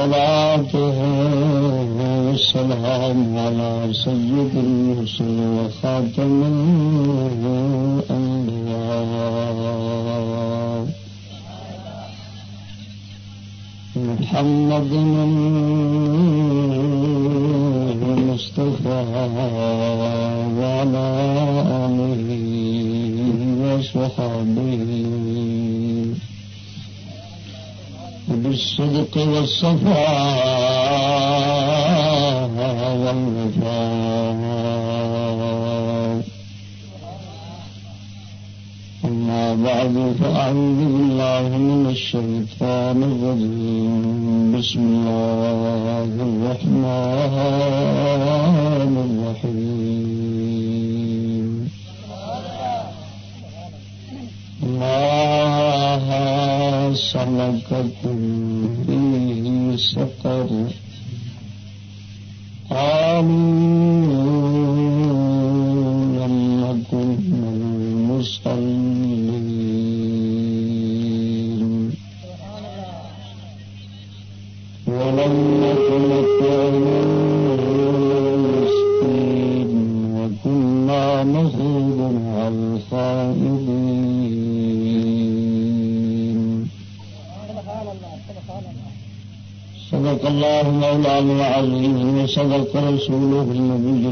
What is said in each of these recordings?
والصلاة والسلام على سيد الرسل وخاتم الأنبياء. محمد من بالصدق والصفاء. وصدق رسوله النبي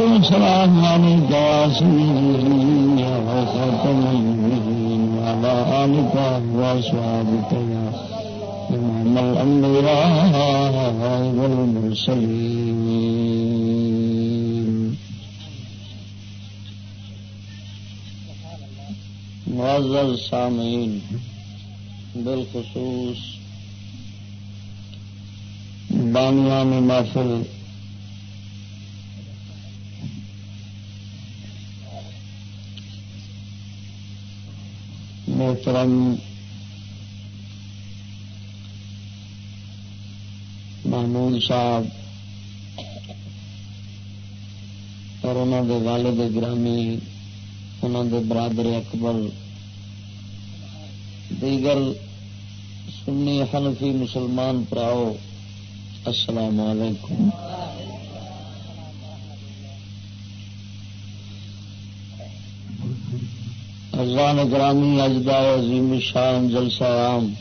سلام سلام علیکم یا سیدی یا خاتم النبیین إمام الأنبياء والمرسلين معزز سامعین بالخصوص بانیان محفل محترم محمود صاحب اور انہوں دے والد گرامی انہوں دے برادر اکبر، دیگر سنی حنفی مسلمان پراؤ، السلام علیکم۔ ازان گرامی اجدا عظیم شان، جلسہ عام۔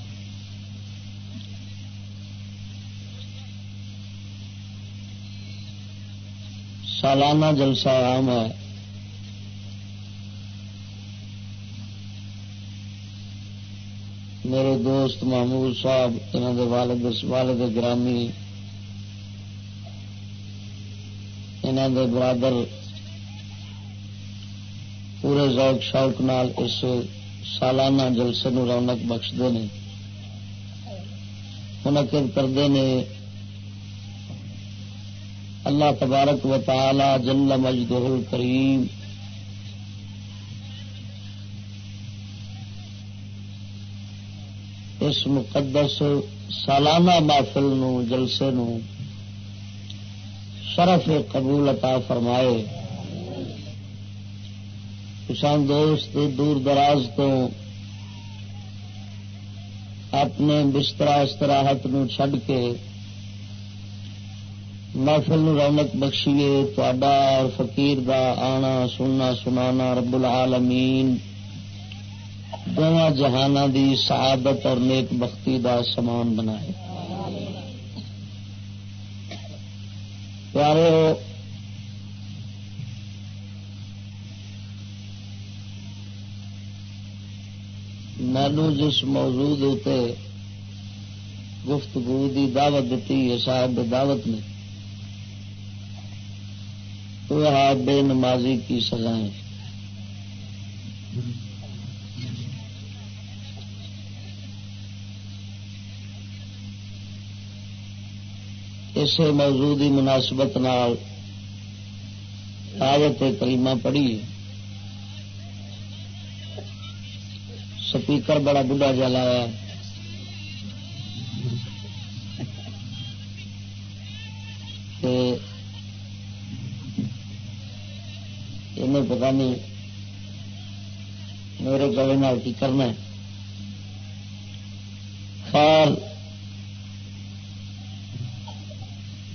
سالانہ جلسہ عام ہے۔ میرے دوست محمود صاحب انہوں دے والد والد گرامی انہوں دے برادر پورے ذوق شوق نال اس سالانہ جلسے نو رونق بخشتے ہیں منعقد کرتے ہیں اللہ تبارک و تعالی جل مجدہ الکریم اس مقدس سالانہ محفل نو، جلسے نو شرف قبول عطا فرمائے۔ کسان دوست، دور دراز تو اپنے بستر استراحت نو چھڈ کے محفل رونق بخشیے تا اور فقیر دا آنا، سننا، سنانا رب العالمین۔ دونوں جہانہ دی سعادت اور نیک بختی دا سامان بنائے۔ پیارے مینو جس موضوع ہوتے گفتگو دی دعوت دیتی ہے، صاحب دعوت نے وہ ہے بے نمازی کی سزائیں اسے موضوع مناسبت نال آیت کریمہ پڑھی سپیکر بڑا بڑھا جلایا پتا نہیں میرے گلے کی کرنا خیر،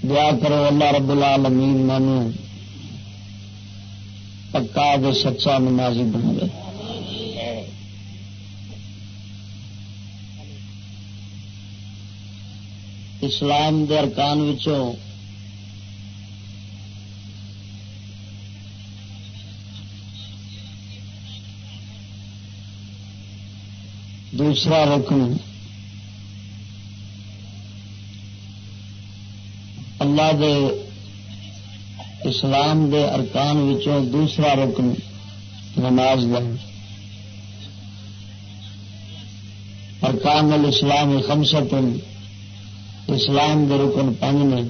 دعا کرو اللہ رب العالمین مینو پکا دے سچا نمازی بنا دے اسلام دے ارکان وچوں دوسرا رکن اللہ دے اسلام دے ارکان وچوں دوسرا رکن نماز دا ارکان الاسلام خمسط اسلام دے رکن پانچ نے۔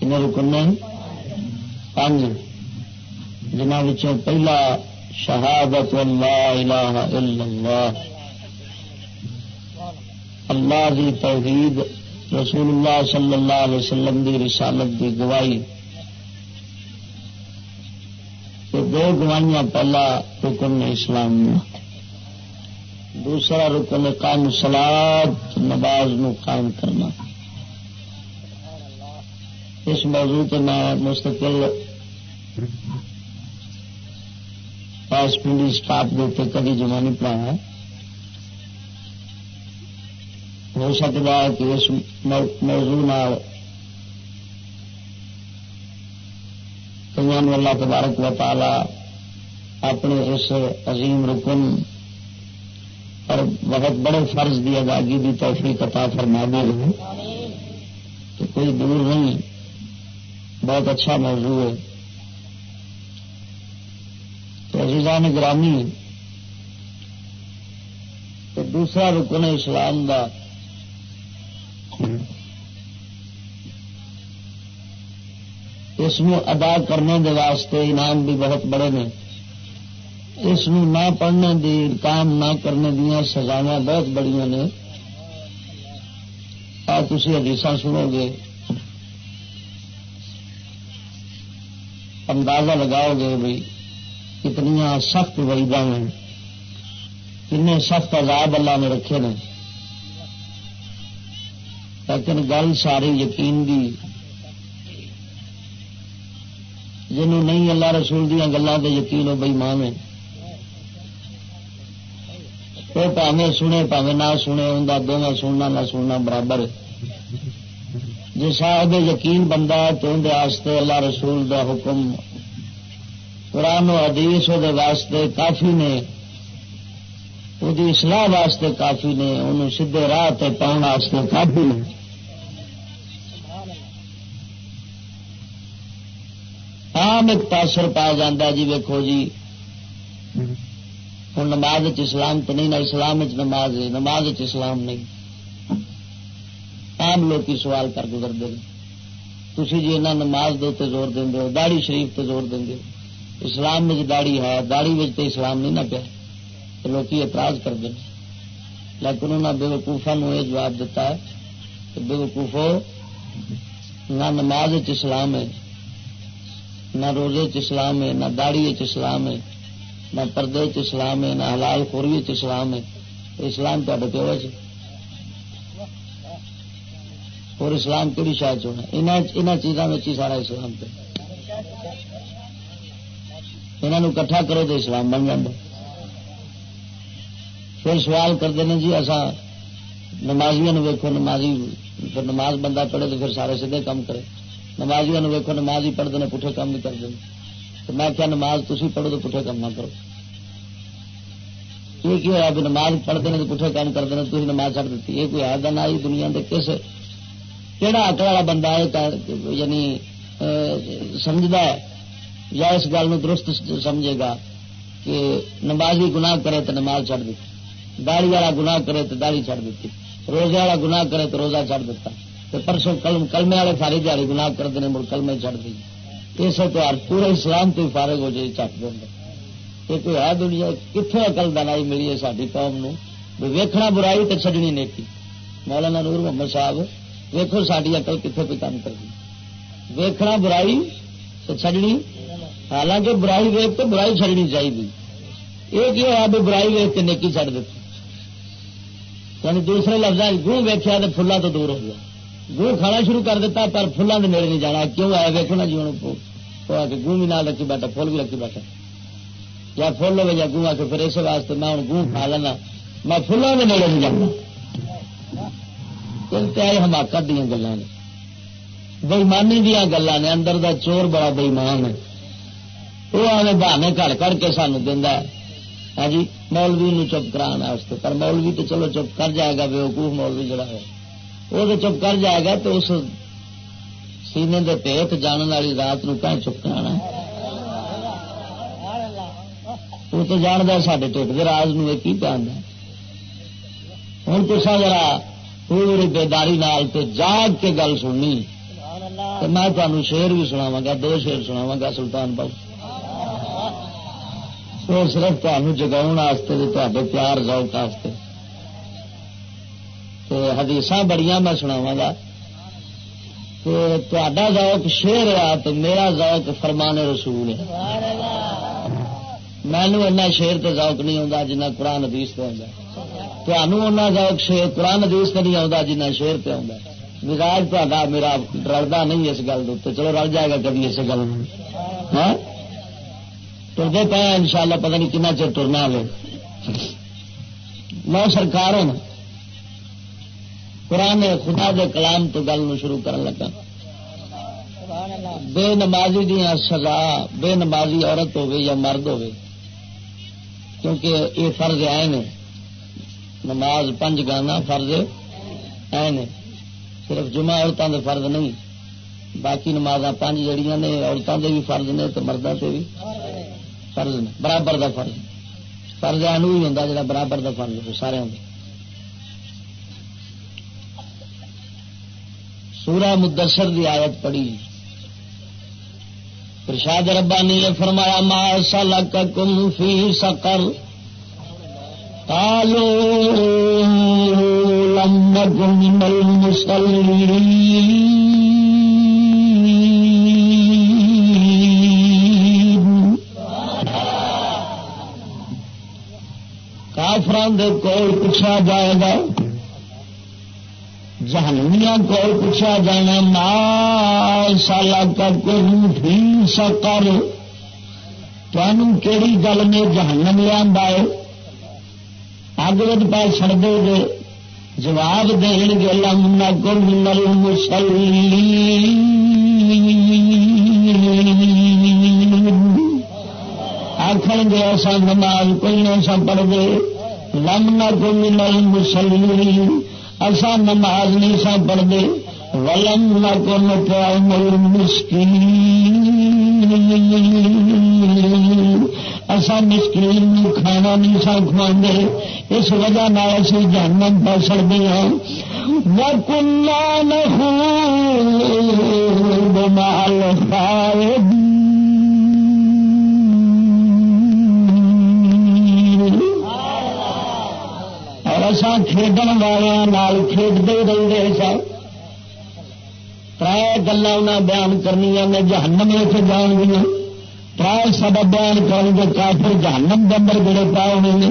ان رکن نے؟ پانچ جنہوں پہلا شہادت اللہ الہ الا اللہ۔ اللہ دی توحید رسول اللہ صلی اللہ علیہ وسلم دی رسالت دی گواہی۔ دو گواہیاں پہلا رکن اسلام میں دوسرا رکن قائم سلاد نماز نو قائم کرنا۔ اس موضوع پہ میں مستقل پاس پنڈی اسٹاف کے کبھی جمع نہیں پڑھایا۔ ہو سکتا ہے کہ اس موضوع اللہ تبارک و تعالی اپنے اس عظیم رکن اور بہت بڑے فرض کی ادائیگی کی توفیق عطا فرما دے۔ رہے تو کوئی دور نہیں۔ بہت اچھا موضوع ہے۔ تو عزیزان گرامی، تو دوسرا رکن اسلام کا اس ادا کرنے کے واسطے انعام بھی بہت بڑے نے۔ اس نہ پڑھنے دی، کام نہ کرنے دیا سزاوا بہت بڑی نے۔ آ تھی حدیث سنو گے۔ اندازہ لگاؤ گے بھائی کتنی سخت وعید ہیں۔ کن سخت عذاب اللہ نے رکھے نے۔ لیکن گل ساری یقین دی۔ جنہوں نہیں اللہ رسول دیا گلوں کے یقین ہو بئی ماں میں وہ پاوے سنے پاوے نہ سنے ہوں دونوں سننا نہ سننا برابر جی صاحب یقین بندہ تو اندر اللہ رسول دا حکم قرآن و حدیث وہ واسطے کافی نے وہ اصلاح واسطے کافی نے انہوں سیدے راہ پاؤن واسطے کافی نے عام ایک تاثر پایا جا جی ویکو جی ہوں نماز اسلام تو نہیں، نہ اسلام نماز ہے، نماز اسلام نہیں۔ عام لوگ سوال کر گزرتے ہیں۔ تھی جی انہیں نماز دے زور دیں داڑی شریف تے زور دیں اسلام میں داڑی ہے داڑی تو اسلام نہیں نہ پیا۔ تو لوگ اعتراض کرتے ہیں۔ لیکن انہوں نے بے وقوفا یہ جواب دیتا ہے کہ بے وقوفو نہ نماز اسلام ہے، نہ روزے اسلام ہے، نہ داڑی اسلام ہے۔ نہ پردے اسلام ہے، نہ حلال خوری اسلام ہے۔ اسلام تے پیو چ اور اسلام کہڑی شاید چونا یہاں چیزوں میں ہی سارا اسلام پہ۔ انہوں کٹھا کرو تو اسلام بن جائے پھر سوال کرتے ہیں جی اصا نمازیاں ویکو نمازی پھر نماز بندہ پڑھے تو پھر سارے سیدھے کام کرے۔ نمازیاں ویکو نماز ہی پڑھتے ہیں پٹھے کام بھی کرتے ہیں تو میں کیا نماز تھی پڑھو تو پٹھے کام نہ کرو۔ یہ کی ہوا بھی نماز پڑھتے ہیں تو پٹھے کام کرتے ہیں تھی نماز چڑھ دیتی۔ یہ کوئی آدھا نہ آئی دنیا کے کس کہڑا اکڑ والا بندہ ہے یعنی سمجھتا ہے یا اس گل درست سمجھے گا کہ نمازی گناہ کرے تو نماز چڑھ دیتی۔ داڑی والا گناہ کرے تو داڑی چڑھ دیتی۔ روزے والا گناہ کرے تو روزہ چڑھ دیتا۔ پرسوں کلمے والے ساری دیہی گنا کرتے ہیں، مڑ کلمے چڑھ دی اسے تو پورے اسلام تو فارغ ہو جائے چک دیں یہ کوئی ہے دنیا کتنے اقل دنائی ملی ہے ساری قوم نو؟ ویکھنا برائی تو چڈنی نیکی۔ مولانا نور محمد صاحب ویکو ساری اقل کتنے پہ کام کر ویکھنا برائی تو چڈنی حالانکہ برائی ویک تو برائی چڑنی چاہیے یہ کیا ہوا بھی برائی ویک کے نیکی چڑھ دیتی؟ یعنی دوسرے لفظ گوں ویکیا تو فلا تو دور ہو گیا۔ گوں کھانا شروع کر دیتا، پر فلان کے نیڑے نہیں جانا۔ کیوں آیا ویکو نا جی ہوں گوں بھی نہ رکھی بیٹھا فل بھی رکھی بیٹھا۔ یا فل ہوگا یا گوں آ کے پھر اس واسطے میں ہوں گوں کھا لینا۔ میں فلوں کے نیڑے نہیں جانا۔ انتہائی حماقت دیا گلان نے۔ بےمانی دیا گلان نے۔ اندر دا چور بڑا بےمان ہے۔ وہ آنے بہانے کڑ کر کے سانو دینا ہاں جی مولوی نو چپ کرانا کرا پر مولوی تو چلو چپ کر جائے گا، بے وقوف مولوی جڑا ہے۔ وہ تو چپ کر جائے گا تو اس سینے کے پیت جان والی رات نو کہ چپ کرانا وہ تو جانتا سارے ٹھٹ کے راج نو کی پہن ہوں تو ذرا پوری بیداری نال تے جاگ کے گل سننی۔ میں تمہیں شیر بھی سناوا گا، دو شیر سناوا گا، سلطان بابو۔ وہ صرف تمہیں جگا پیار ذوق حدیث بڑی میں سناوا گا۔ تا ذوق شیر ہے تو میرا ذوق فرمان رسول ہے۔ مینو ایسا شیر تو ذوق نہیں آتا جنہ قرآن حدیث پہ آتا تمہوں ذوق شیر قرآن حدیث پہ نہیں آتا جنہ شیر پہ آتا مزاج تا میرا رلتا نہیں اس گل چلو رل جائے گا کبھی اس گل ہاں؟ ترتے پہ ان شاء اللہ پتا نہیں کنا چر ترنا لے لو سرکار قرآن خدا دے کلام تو گل شروع کرن لگا۔ بے نمازی دیا سزا، بے نمازی عورت ہوے یا مرد ہوے کیونکہ یہ فرض آئے نے نماز پنج گانا فرض آئے نے صرف جمعہ عورتوں کے فرض نہیں۔ باقی نماز پانچ جڑیاں نے عورتوں کے بھی فرض نے تو مردوں سے بھی فرض برابر دا فرض۔ فرض آنو ہی ہوں جا برابر دا فرض سارے ہوں۔ سورہ مدثر دی آیت پڑھی پرشاد ربانی نے فرمایا، ما سلککم فی سقر قالوا لم نكن من المصلين کافران دے کول پوچھا جائے گا جہنمیاں کول پوچھا جانا ما سالا کا کوئی سکر تمہوں کہڑی گل نے جہنم لیا اگ وج پہ چڑ دے گے جواب دین گے لمنا کو مل مسلی آخر گے ایسا نماز کوئی ایسا پڑھ دے، لم کو مل مسلی اصا نماز نہیں سا پڑھتے ولم نہ کو مسکین اصا مسکین کھانا نہیں سا کھوا اس وجہ اسی جانم پا سکتے ہاں۔ وکلا نہ مال اصا اسان کھیڈن والوں کھیڈتے رہتے سر تر گلا بیان کرنی نے جہنم اتنے جان گیا تر سب بیان کریں گے کافر جہنم دمر گڑے پا ہونے نے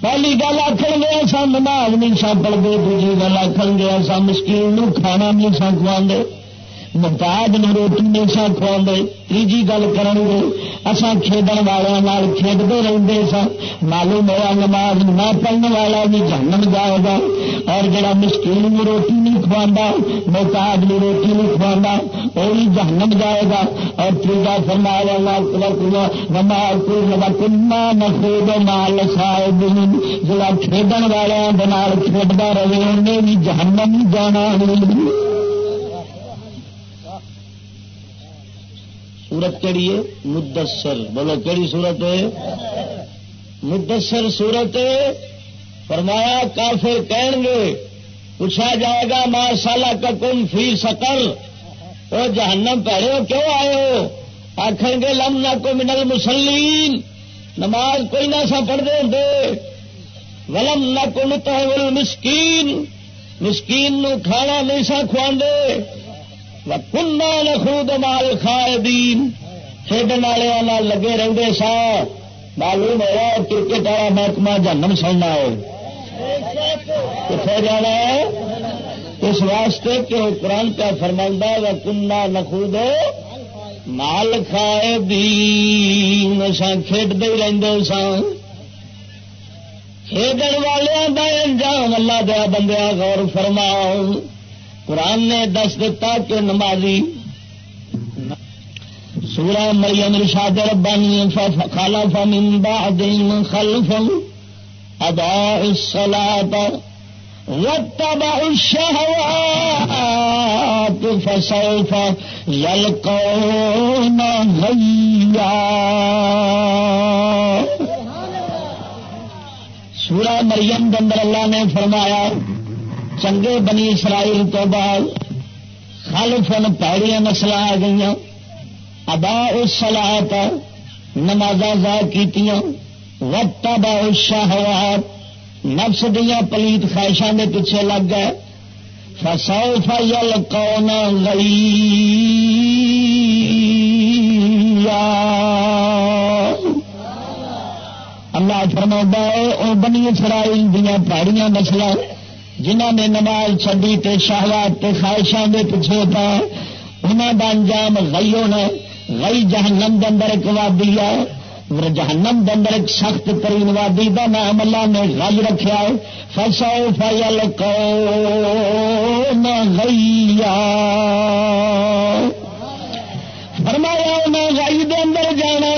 پہلی گل آخر گیا ایسا نماز نہیں سا پڑھتے دوجی گل آخر گیا سا مشکل کھانا نہیں سا کھوا محتاج نے روٹی نہیں سا کھوا تیجی گل کر گے اصا کھیڈن والوں کھیڈتے رہتے سا معلوم ہوا نماز نہ پڑھنے والا بھی جنم جائے گا۔ اور جڑا مشکل بھی روٹی نہیں کھوا محتاج بھی روٹی نہیں کھوا وہ بھی جہنم جائے گا۔ اور تیجا فرما والا نماز کنا نخود مال صاحب جڑا کھیڈن والوں کے کھیڈتا رہے، انہیں بھی جہنم جانا نہیں سورت کہڑی ہے؟ مدثر۔ بولو کہڑی سورت ہے؟ مدثر سورت فرمایا، کافر کہیں گے، پوچھا جائے گا ماں سالہ کا کم فی سکل وہ جہنم پہلے ہو، کیوں آئے ہو؟ آخر گے، لم نہ کو منل مسلم نماز کوئی نہ سا پڑھتے ہوں ولم نہ کو نتل مسکین مسکین نو کھانا نہیں سا کھوانے کنہ نخود مال کھائے دین کھیڈن والے لگے رہتے سا معلوم ہوا کرکٹ والا محکمہ جنم سننا ہے کتنے جانا ہے اس واسطے کہ وہ قرآن کا فرماندہ و کنہ نخود مال کھائے دین سان کھیڈتے ہی رہتے سن کھیڈن والوں کا انجام اللہ دیا بندیا غور فرماؤ قرآن نے دس دتا کہ نمازی سورہ مریم رشاد ربانی خلف من بعدهم خلف اضاع الصلاة واتبعوا الشهوات فسوف يلقون غيا. سورہ مریم دندر اللہ نے فرمایا چنگے بنی اسرائیل تو بعد خلفن پیڑیاں نسل آ گئی ادا اس سلاح نماز ضا کی وقت با شاہوات نفس دیا پلیت خواہشاں کے پیچھے لگ گئے۔ فسو فل کون اللہ فرما ہے بنی اسرائیل دیا پہاڑیاں نسل جنہ نے نماز چڈی تے شہوات تے خواہشاں دے پیچھے پا انہوں کا انجام گئی ہونا گئی جہنم دندر ایک وادی ہے۔ جہنم دندر ایک سخت ترین وادی کا نام اللہ نے گل رکھا ہے۔ فسو فیل کو گئی فرمایا انہیں گائی دے اندر جانا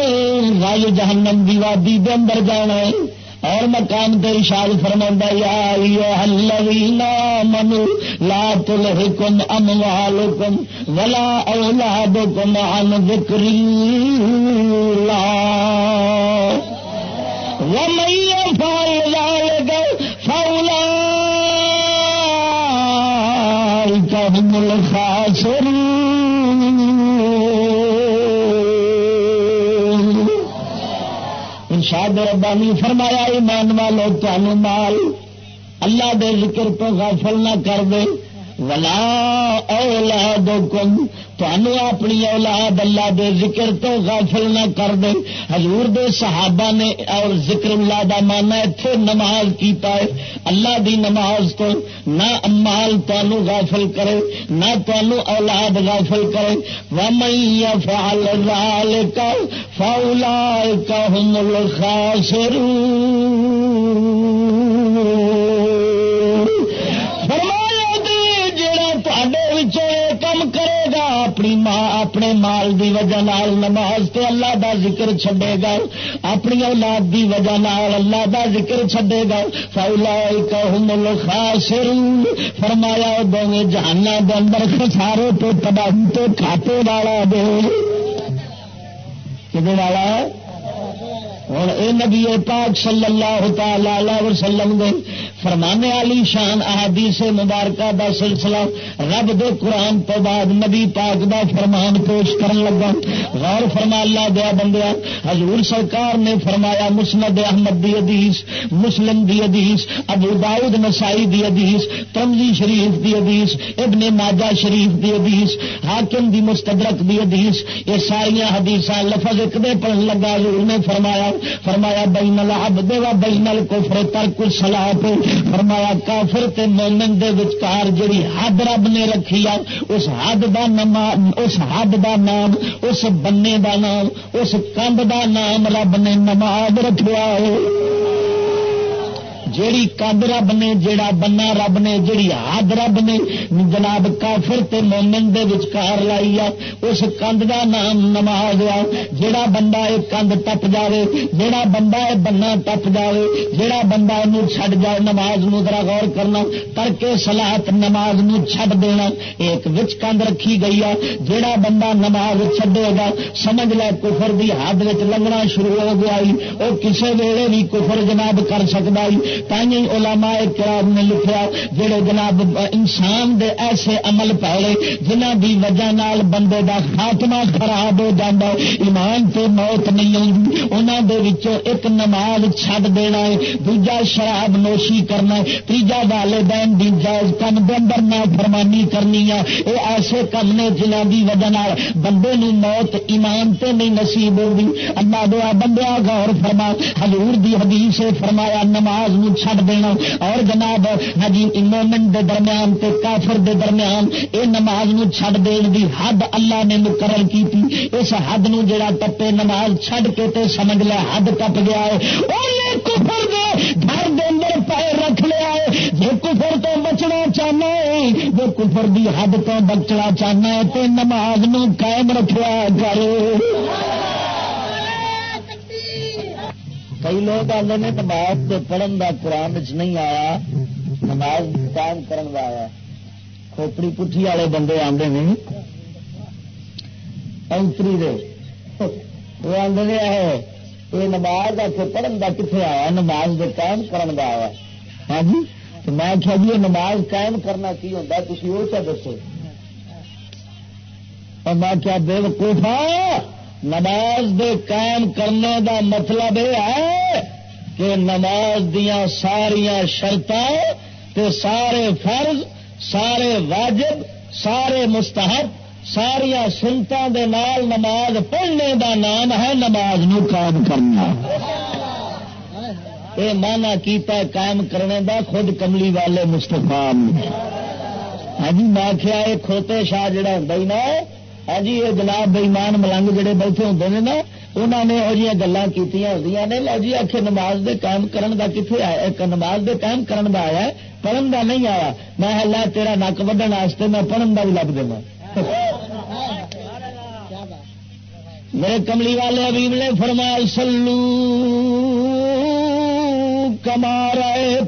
گائی جہنم دی وادی دے اندر جانا ہے۔ اور مکان تے اشار فرما یا منو لا تلحکم اموالکم ولا اولادکم عن ذکر اللہ۔ ومن يفعل ذلك فأولئك هم الخاسرون۔ ارشاد ربانی فرمایا، ایمان والو تمہیں مال اللہ دے ذکر تو غافل نہ کر دے۔ ولا اولادکم تنوع اپنی اولاد اللہ دے ذکر تو غافل نہ کر دے۔ حضور دے صحابہ نے اور ذکر اللہ دا مانا اتنے نماز کیتا ہے اللہ دی نماز تو نہ امال تنوع غافل کرے، نہ تنوع اولاد غافل کرے۔ ومیا فال لال کا فولا کا ہم الخاسرون جی، کم کرے اپنی ماں، اپنے مال دی وجہ نال نماز تے اللہ دا ذکر چھڈے گا۔ اپنی اولاد دی وجہ نال اللہ دا ذکر چھڈے گا۔ فولا الخاسرون۔ فرمایا دونوں جہانا دے اندر خسارے تو تباہی تو کھاتے والا دے۔ کدے والا؟ ہوں اے نبی پاک صلی اللہ تعالی علیہ وسلم دے۔ فرمانے والی شان احادیث مبارکہ دا سلسلہ رب دے قرآن تو بعد نبی پاک دا فرمان پیش کرن لگا۔ غور فرما اللہ دیا بندیا حضور سرکار نے فرمایا مسند احمد دی حدیث، مسلم دی حدیث، ابو داؤد نسائی دی حدیث تمزی شریف دی حدیث، ابن ماجہ شریف دی حدیث، حاکم دی مستدرک دی حدیث، یہ ساری حدیث لفظ ایک دے پڑھن لگا۔ حضور نے فرمایا فرمایا، بین العبد و بین الکفر ترک الصلاۃ۔ فرمایا، کافر تے مومن دے وچکار جڑی حد رب نے رکھی آ اس حد دا نام اس حد دا نام، اس بننے دا نام، اس کمب دا نام رب نے نماز رکھا ہے۔ جیڑی کد رب نے، جیڑا بنا رب نے، جیڑی حد رب نے جناب کافر تے مومن دے وچکار لائی آ اس کند دا نام نماز آ جیڑا بندہ یہ کند ٹپ جاوے، جیڑا بندہ یہ بنا ٹپ جاوے، جیڑا بندہ یہ چھڈ جائے نماز نو ذرا غور کرنا کر کے سلاحت نماز نو چھڈ دینا ایک وچ کند رکھی گئی آ جیڑا بندہ نماز چھڈے گا، سمجھ لے کفر دی حد وچ لنگنا شروع ہو گیا وہ کسے ویلے بھی کفر جناب کر سکتا تھی علماء کرام نے لکھا جڑے جناب انسان دے ایسے عمل پہلے جنہ دی وجہ نال بندے دا خاتمہ خراب ہو جاتا ایمان تے موت نہیں آتی انہوں دے وچوں ایک نماز چھڈ دینا ہے، دوجا شراب نوشی کرنا ہے، تیجا والدین دی جائز کم دے اندر نہ فرمانی کرنی ہے۔ یہ ایسے کم نے جنہ دی وجہ نال بندے نو موت ایمان تے نہیں نصیب ہوگی اللہ دعا بندیا غور فرما، حضور دی حدیث فرمایا، نماز نو چھڈ دینا۔ اور جناب حجی مومن دے درمیان تے کافر دے درمیان اے نماز نو چھڈ دین دی حد اللہ نے مقرر کی تھی اس حد نو جڑا ٹپے نماز چھڈ کے تے سمجھ لے حد ٹپ گیا ہے۔ اونے کفر دے گھر دے اندر پیر رکھ لیا ہے۔ جو کفر تو بچنا چاہنا ہے، جو کفر دی حد تو بچنا چاہنا ہے، تے نماز نو قائم رکھا کرے کئی لوگ آتے ہیں نماز کے پڑھن کا قرآن چ نہیں آیا، نماز قائم کرن کا آیا۔ کھوپڑی پٹھی والے بندے آتے ہیں انتری دے۔ وہ آدھے یہ نماز آ کے پڑھن کا کتنے آیا؟ نماز دے قائم کرن کا آیا۔ ہاں جی؟ تو میں آخیا جی نماز قائم کرنا کی ہوتا تھی وہ کیا دسو۔ میں کیا بے وقوفا ہاں! نماز دے قائم کرنے دا مطلب یہ ہے کہ نماز دیا ساریا شرط سارے فرض، سارے واجب، سارے مستحب ساریا سنتوں دے نال نماز پڑھنے دا نام ہے نماز نو قائم کرنا۔ یہ مانا کیتا ہے قائم کرنے دا خود کملی والے مستفا ہاں جی میں کیا یہ کھوتے شاہ جڑا ہوں نا ہاں جی یہ جناب بےمان ملنگ جڑے بیٹھے ہوتے ہیں نا انہوں نے یہ گلیں کی نے، لو جی آخر نماز دے قائم کرن دا کتنے آیا؟ نماز دے قائم کرن دا آیا پڑھن دا نہیں آیا۔ میں ہلا تیرا نک وڈن واسطے میں پڑھن دا بھی لگ دینا میرے کملی والے ابیب نے فرمایا سلو کمار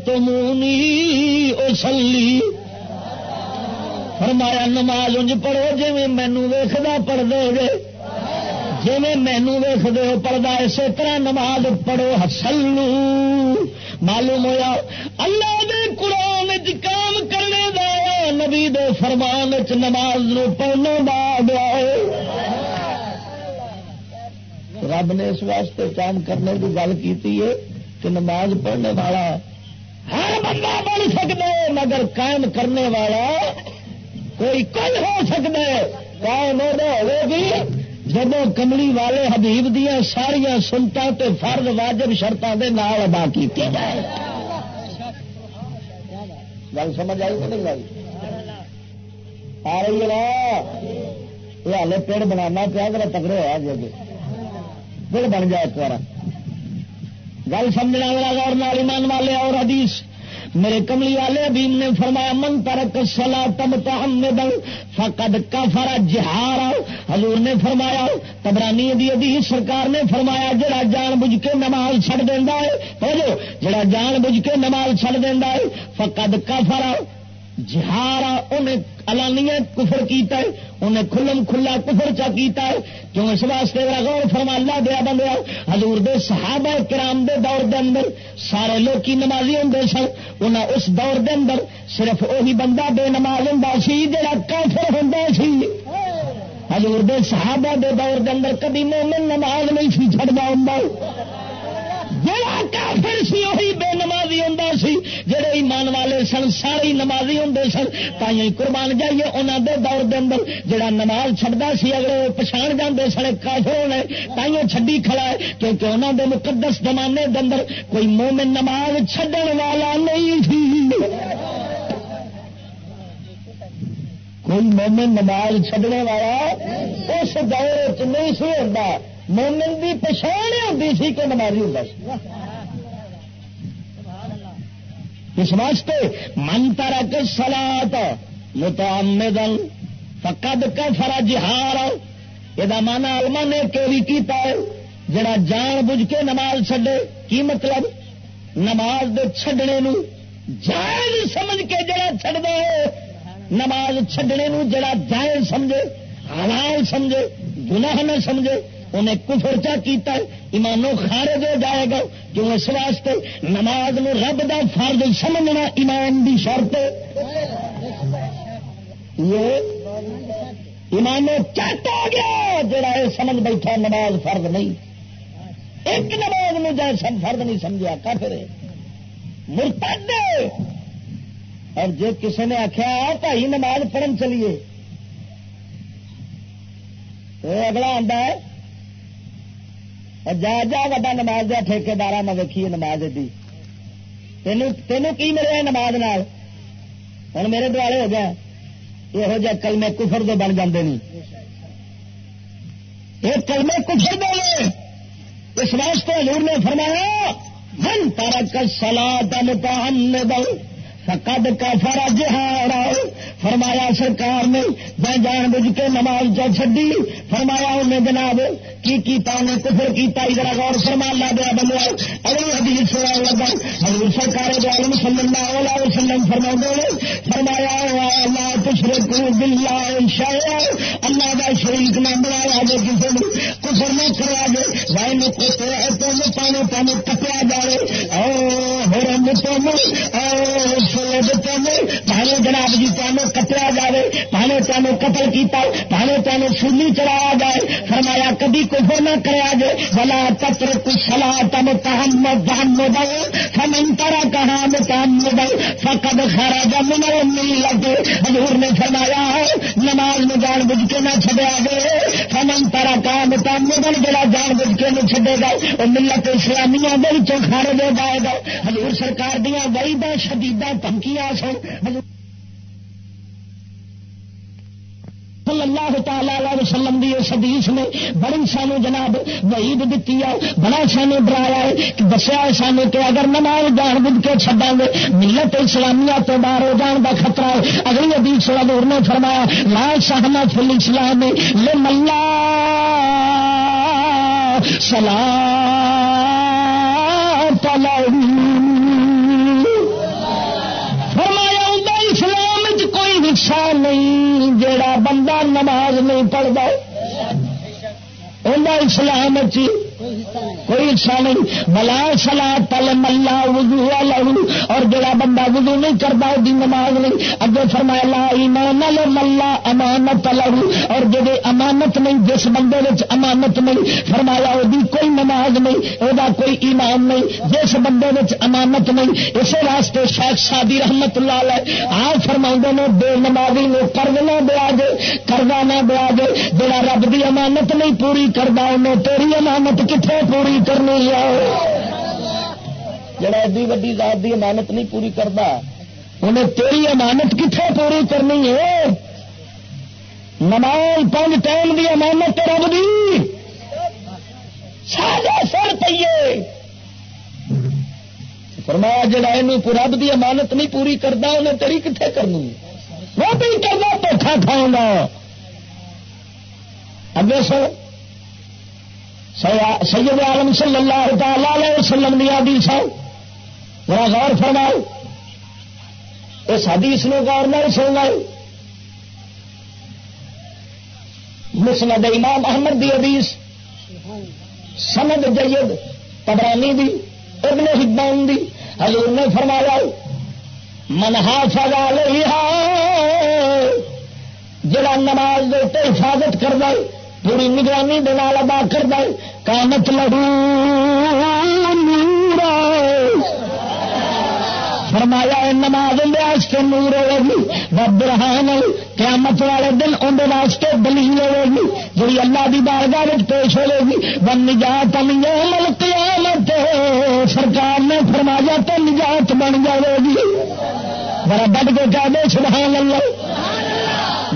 تمونی او سلی فرمایا، نماز انج پڑھو جی مینو ویخدا پڑھ دو گے جی مینو ویخ دو پڑھتا اسی طرح نماز پڑھو ہسلو معلوم ہوا اللہ دے قرآن کام کرنے دا نبی دے فرمان چ نماز نو پڑھنے دا رب نے اس واسطے کام کرنے کی گل کی کہ نماز پڑھنے والا ہر بندہ بن سکتا ہے، مگر قائم کرنے والا کوئی کل ہو سکتا ہے قائم ہوگی۔ جب کملی والے حبیب دیا ساریا سنتا تے فرد واجب شرطوں کے نال ادا کی جائے۔ گل سمجھ آئی کہ نہیں آئی آ رہی ہے یہ ہالے پیڑ بنانا پیا کر تگڑے ہوا جی۔ پیڑ بن جائے ایک بار۔ گل سمجھنا والا گور ایمان والے اور حدیث۔ میرے کملی والے ابھی نے فرمایا، من ترک سلا تم تو فقد کافر جہار حضور نے فرمایا، تبرانی دی ادی سرکار نے فرمایا، جڑا جان بوجھ کے نماز چھڑ دینا ہے جڑا جان بوجھ کے نماز چھڑ دینا ہے، فقد فراؤ جہارا انہیں الانیہ کفر کیتا ہے انہیں کھلم کھلا کفر چا کیتا ہے۔ کیوں اس واسطے غور فرما، اللہ دیا بندیا، حضور دے صحابہ کرام دے دور دے اندر سارے لوکی نمازی ہوں سن انہیں اس دور دے اندر صرف وہی بندہ بے نماز ہوں سی جڑا کافر ہوں سی۔ حضور دے صحابہ دے دور دے اندر کبھی مومن نماز نہیں سی چڑھتا ہوں جڑا کافر سی وہی بے نمازی ہوں سی۔ جڑے ایمان والے سن، سارے نمازی ہوں سن تھی قربان جائیے انہوں دے دور دے اندر۔ جڑا نماز چڑھتا سی اگر پچھاڑ جاتے سڑے کافر نے تائیوں چڈی کھڑا ہے۔ کیونکہ انہوں دے مقدس زمانے دے اندر کوئی مومن نماز چھڈن والا نہیں تھی۔ کوئی مومن نماز چھڈنے والا اس دور چ نہیں سی ہوتا مومن کی پچھاڑ ہوتی سی کہ نمازی ہوتا اس واسطے من تارا کے سلاد متعمدن فقد کا فرا جہار یہ مانا علما نے بھی کیتا ہے، جڑا جان بوجھ کے نماز چھڈے، کی مطلب؟ نماز دے چھڈنے نو جائز سمجھ کے جڑا چھڈ دے نماز چھڈنے نو جڑا جائز سمجھے، حلال سمجھے، گناہ نہ سمجھے انہیں کفر چا کیتا ہے، ایمانوں خارج ہو جائے گا کیوں اس واسطے نماز میں رب دا فرض سمجھنا ایمان دی شرط یہ ایمانوں چٹ آ گیا، جڑا یہ سمجھ بیٹھا نماز فرض نہیں۔ ایک نماز میں جائے سب فرض نہیں سمجھا کافر مرتد اور جی کسی نے آخیا بھائی نماز پڑھن چلیے۔ اگلا آتا ہے جا جا وا نماز دیا ٹھیکار میں ویکھیے نماز دی۔ تینوں کی ملے نماز نال؟ ہوں میرے دوارے ہو گیا یہو جہ کلمے کفر دے بن جاندے نہیں یہ کلمے کفر دے اس واسطے حضور نے فرمایا، من ترک سلا دن کا ہم فقد کا فرا جہارا. فرمایا، سرکار نے میں جان بوجھ کے نماز چ چڈی فرمایا انہیں جناب کی کیتا، انہیں کفر کیتا، ادھر غور فرما لا دیا بندہ اگلی حدیث سنا لگا حضور سرکار دو عالم صلی اللہ علیہ وسلم فرما دے فرمایا اللہ تشرک باللہ شایا اللہ کا شریک نہ بنایا جائے کسی نے کفر نہ کرا دے بھائی نے کتے تو پانے پانے کٹیا جائے او ہو متوں پہلے جناب جی تمہیں کٹیا جائے پہلے تمہیں قتل کیتا پہلے تمہیں سولی چلایا جائے، فرمایا، کبھی کفر نہ کرا جائے بلا تتر کچھ سلاح تم کہم دم دو سمن ترا کہاں کام دو فقد خرا جم مل لگے حضور نے فرمایا نماز میں جان بوجھ کے نہ چڈیا گئے سمن ترا کام کام دل جڑا جان بوجھ کے نہیں چڈے گا، وہ ملت اسلامیہ دے خارج ہو جائے گا۔ حضور سرکار دیا وئی شدیدہ دھمکیاں سن۔ حضور صلی اللہ تعالی وسلم دی اس حدیث نے بڑی سانو جناب وعید دیتی ہے، بڑا سانو ڈرایا ہے کہ دسیا ہے سانو کہ اگر نماز جان بج کے چڈا گے ملت اسلامیہ تو باہر ہو جان کا خطرہ ہے۔ اگلی حدیث حضور نے فرمایا، لا سہنا فل اسلام لے ملا سلام حصہ نہیں جیڑا بندہ نماز نہیں پڑھتا اسلام چی کوئی حصہ نہیں۔ بلا سلا پل ملا وضو لہو اور جڑا بندہ وضو نہیں کرتا وہ نماز نہیں۔ اگے فرمایا، لا ایمان ملا، امانت لہو اور جڑے امانت نہیں، جس بندے امانت نہیں، فرمایا وہ کوئی نماز نہیں وہ کوئی ایمان نہیں۔ جس بندے امانت نہیں، اسی واسطے شیخ شادی رحمت لال ہے آ فرما نے، بے نمازی نے کرد نہ دیا جے کردہ نہ دیا جے، جڑا رب دی امانت نہیں پوری کرتا انہیں تیری امانت کتنے پوری کرنی ہے؟ جڑا ایڈی وڈی ذات دی امانت نہیں پوری کرتا انہیں تیری امانت کتنے پوری کرنی ہے؟ نماز پانچ ٹائم دی امانت رب دی۔ سارا سر پیے فرمایا، جڑا یہ رب دی امانت نہیں پوری کرتا انہیں تیری کتنے کرنی؟ وہ بھی کرنا دھوکھا کھاؤں گا۔ اگے سو سید عالم صلی اللہ تعالی وسلم دیا حدیث ہے۔ بڑا غور فرماؤ۔ اس حدیث نے غور نہیں سننا مسند امام احمد دی حدیث، سند جید پبرانی دی، ابن حبان دی۔ حضور نے فرمایا منہا فضا لیا جڑا نماز دے حفاظت کر دے پوری نگرانی دال ادا کر دے کامت لہو فرمایا نماز واسطے نور ہوے گی۔ برہان قیامت والے دن اندر واسطے دلیل ہوے گی۔ جی اللہ کی بارگاہ پیش ہوے گی۔ بن نجات مل قیامت سرکار نے فرمایا تو نجات بن جائے گی۔ بڑا بڑھ کے کہہ دے، سبحان اللہ۔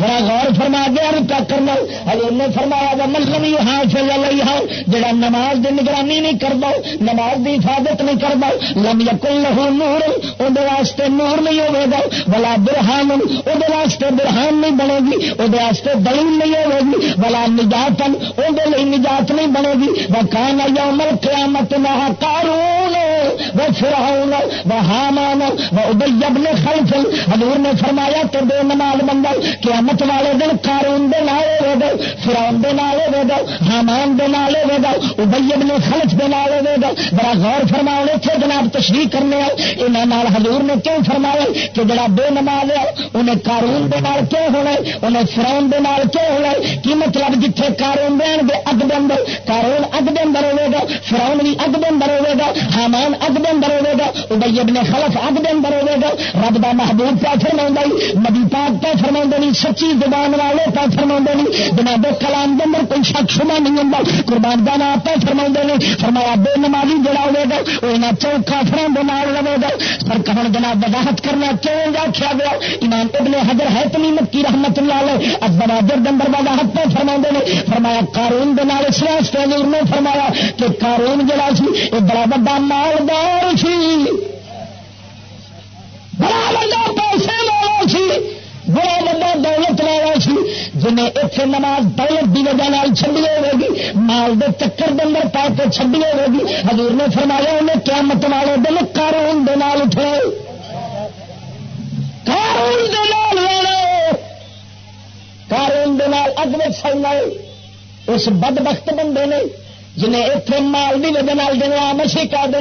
بڑا غور فرما گیا کیا کرنا ہزور نے فرمایا گا ملم ہاں چل رہی ہاں جڑا نماز کی نگرانی نہیں کرتا نماز کی حفاظت نہیں کرتا لم یقل لہو نور اندر واسطے نور نہیں ہوے گا بلا برہان وہ واسطے برہان نہیں بنے گی وہ دلیل نہیں ہوے گی بلا نجاتن اندر نجات نہیں بنے گی۔ وہ کان یومل قیامت نہ کارون وہ فراؤن وہ حامان وہ ابیب نے خلفل حضور نے فرمایا تو بے نماز بندہ، قیامت والے دن کارون دے نال ہوے گا فراؤن دے نال ہوے گا حامان دے نال ہوے گا ابیب نے خلف دے نال ہوے گا بڑا غور فرماؤ اتنے جناب تشریح کرنے آئے یہاں حضور نے کیوں فرمایا کہ جڑا بے نماز ہے، انہیں کارون دے نال کیوں ہونا ہے؟ انہیں فراؤن دے نال کیوں ہونا ہے؟ کی مطلب جتھے کارون دین گے اگ دے اندر کارون اگ دے اندر ہوے گا فراؤن بھی اگ دے اندر ہوے گا، حامان اگ دے اندر ہوے گا ابی ابن خلف اگ دے اندر ہوے گا، رب دا محبوب پہ فرما نبی پاک پہ فرما نہیں سچی زبان والے پہ فرما نہیں جناب کلام دے اندر کوئی شک شبہ نہیں ہوں قربان کا نام پہ فرما نہیں فرمایا بے نمازی جڑا ہوے گا، وہ یہاں چوکھا فرم رہے گا۔ پر کہن جناب وضاحت کرنا کیوں آخیا گیا؟ ایمان ابن حضر ہے تمی مکی رحمت اللہ علیہ، اب بنادر دندر وضاحت پہ فرما نے فرمایا قارون دے نال اس واسطے نے فرمایا کہ قارون جڑا سی، یہ بڑا بڑا مالدار سی۔ بڑا بڑا پیسے والا سی۔ بڑا بڑا دولت والا سی۔ جنہیں اتنے نماز دولت کی وجہ چڈی ہوے گی مال دے چکر دن پا کے چڈی ہوے گی حضور نے فرمایا، انہیں کیا مت والے دن کارون دے نال اٹھے کارون دے نال لینا کارون دے نال اگ میں سڑنا اس بد بخت بندے نے جنہیں اتنے مال کی وجہ دن آم اسی کہہ دیں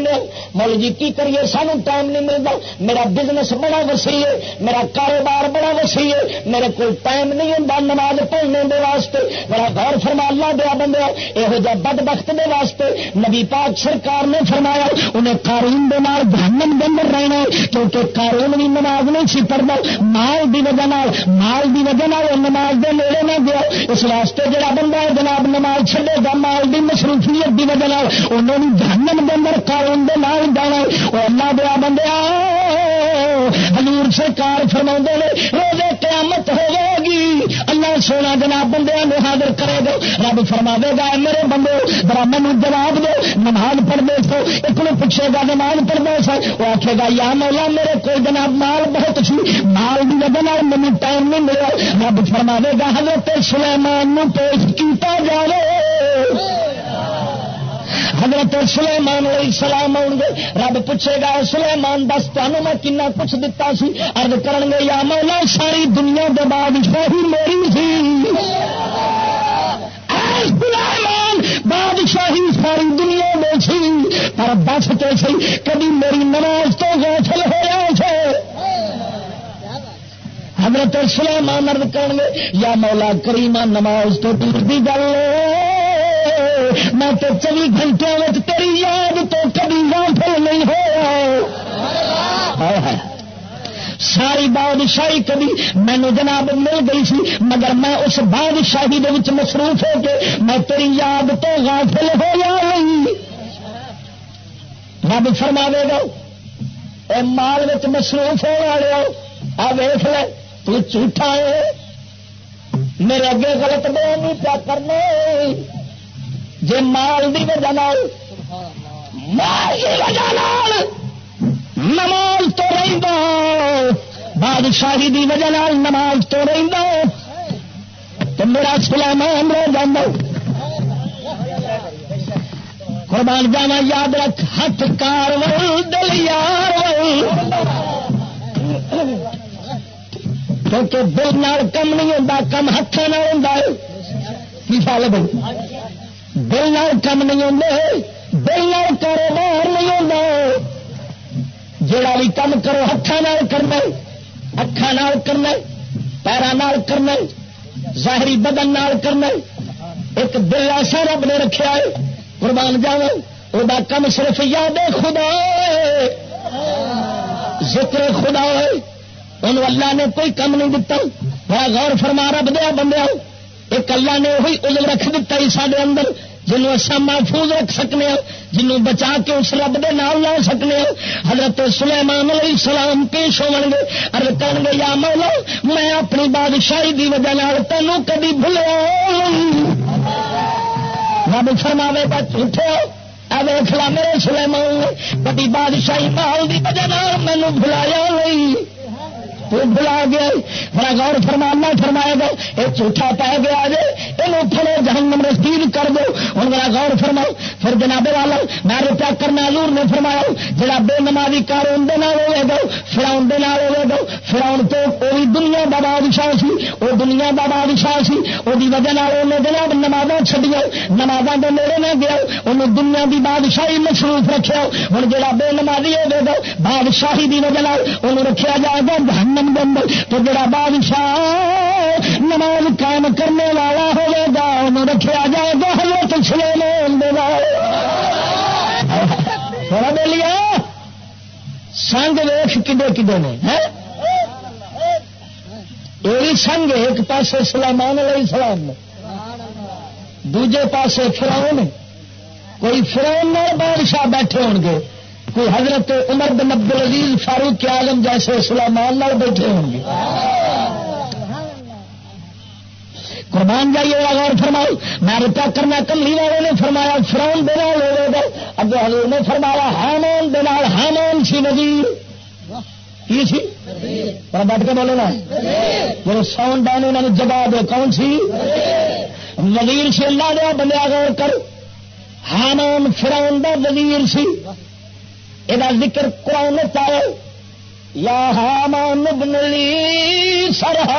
مول جی کی کریے؟ سانو ٹائم نہیں ملتا۔ میرا بزنس بڑا وسیع ہے، میرا کاروبار بڑا وسیع ہے، میرے کو ٹائم نہیں ہوں نماز پڑھنے دے واسطے۔ میرا غور فرما لا دیا بندہ یہو جہ بد بخت دے واسطے نبی پاک سرکار نے فرمایا، انہیں قارون دے نال جہنم دے اندر رہنا کیونکہ قارون بھی نماز نہیں سی پڑھنا مال دی وجہ مال دی وجہ نماز دے نیڑے نہ گیا۔ اس واسطے جڑا بندہ جناب نماز چھڈے گا، مال دی مصروف شخصیت کی وجہ انہوں جہنم کے اندر قانون دے نال جانا وہ اللہ دیا بندے حضور سرکار فرما نے، روزے قیامت ہوے گی اللہ سونا جناب بندے نے حاضر کرے گا۔ رب فرما گا میرے بندے بڑا مینو جواب دو نماز پڑھتے سو ایک نے پوچھے گا، نماز پڑھتے سو وہ آخے گا، یا مولا، میرے کوئی جناب مال بہت سی۔ مال کی وجہ مینو ٹائم نہیں ملا۔ رب فرما گا، حضرت سلیمان پیش کیتا جائے حضرت سلیمان علیہ السلام آؤ گے، رب پوچھے گا سلیمان، دس تمہیں میں کنا کچھ دتا سی؟ ارد کر گے، یا مولا، ساری دنیا کے بعد شاہی میری سی سلیمان، بادشاہی ساری دنیا میں سی پر دس کے سی، کبھی میری نماز تو غافل ہوا ہے حضرت سلیمان ارد کر گے، یا مولا کریما نماز تو دور کی گل میں تو چوبی گھنٹے تیری یاد تو کبھی غافل نہیں ہوا ساری بادشاہی کبھی مینو جناب مل گئی سی، مگر میں اس بادشاہی مصروف ہو کے میں تیری یاد تو غافل ہو جا رب فرما دے گا، اے مال مصروف ہو والے آ ویخ لے، تو جھوٹا ہے۔ میرے اگے غلط بیان نہیں پیا کرنے۔ جی مال کی وجہ مال کی وجہ نماز تو رہتا بادشاہی کی وجہ نماز تو رہتا تو میرا سلیمان رہ جانا قربان جانا یاد رکھ ہاتھ کار دل یار کیونکہ دل کم نہیں ہوتا کم ہاتھوں ہوتا ہے۔ کی خیال ہے دل کم نہیں آتے دل کاروبار نہیں آتا جڑا بھی کم کرو ہاتھوں کرنا اکھان کرنا پیروں کرنا ظاہری بدن کرنا ایک دل ایسا رب نے رکھا ہے، قربان جاؤ وہ کم صرف یاد خدا ذکر خدا ہے۔ انہوں اللہ نے کوئی کم نہیں دتا۔ بڑا غور فرما رب دیا بندے ایک اللہ نے وہی علم رکھ دیتا ہی سارے اندر۔ جنوں اصا اچھا محفوظ رکھ سکنے ہوں جنوں بچا کے اس رب دے نال لا سکنے ہوں حضرت سلیمان علیہ السلام پیش ہو گے ارد کر گے یا مولا، میں اپنی بادشاہی دی وجہ تینوں کدی بھولیا رب فرماوے بچ اٹھو ویخلا میرے سلیمان بڑی بادشاہی مال دی وجہ مینو بلایا نہیں۔ تو بلا گیا بڑا غور فرمانا فرمایا گا یہ جھوٹا پہ گیا جی یہ پھڑو جہنم رسید کر دو۔ ہوں بڑا غور فرماؤ۔ پھر جناب والا، میں روپیہ کرنا لور نے فرمایا، جڑا بے نمازی کار اندر ہوے گا، فراؤن ہوے گا۔ فراؤن تو وہ دنیا کا بادشاہ سی وہ دنیا کا بادشاہ سی۔ وہ وجہ انہیں جناب نماز چڈیا نمازاں کے میرے نہ گیا، انہوں دنیا کی بادشاہی مصروف رکھا ہوں جڑا بے نمازی ہوے گا، بادشاہی کی وجہ انہوں رکھا جائے گا، جہنم جہنم دے اندر تو جڑا بادشاہ نماز قائم کرنے والا ہوئے گا انہوں رکھا جائے گا حضرت سلیمان دے تھوڑا دے لیا سنگ ویخ کدے کدے نے یہ سنگ ایک پاسے سلامان علیہ السلام نے، دوجے پاسے فراؤن کوئی فراؤن بادشاہ بیٹھے ہو گے کوئی حضرت عمر بن عبد العزیز فاروق عالم جیسے سلامان اسلامان بیٹھے ہوں گے۔ قربان جائیے غور فرماؤ۔ میں رپا کرنا کملی والے نے فرمایا فرون دے لے گا۔ اگے حضور نے فرمایا ہامان دے ہامان سی وزیر۔ کی سی؟ پر بٹ کے بولے نا۔ جو ساؤنڈ ڈائن انہوں نے جگہ دے کون سی؟ وزیر سے اللہ دیا بندیا غور کر۔ ہامان فرون دا وزیر سی۔ یہ ذکر قرآن پاؤ یا حامان ابن لی سرح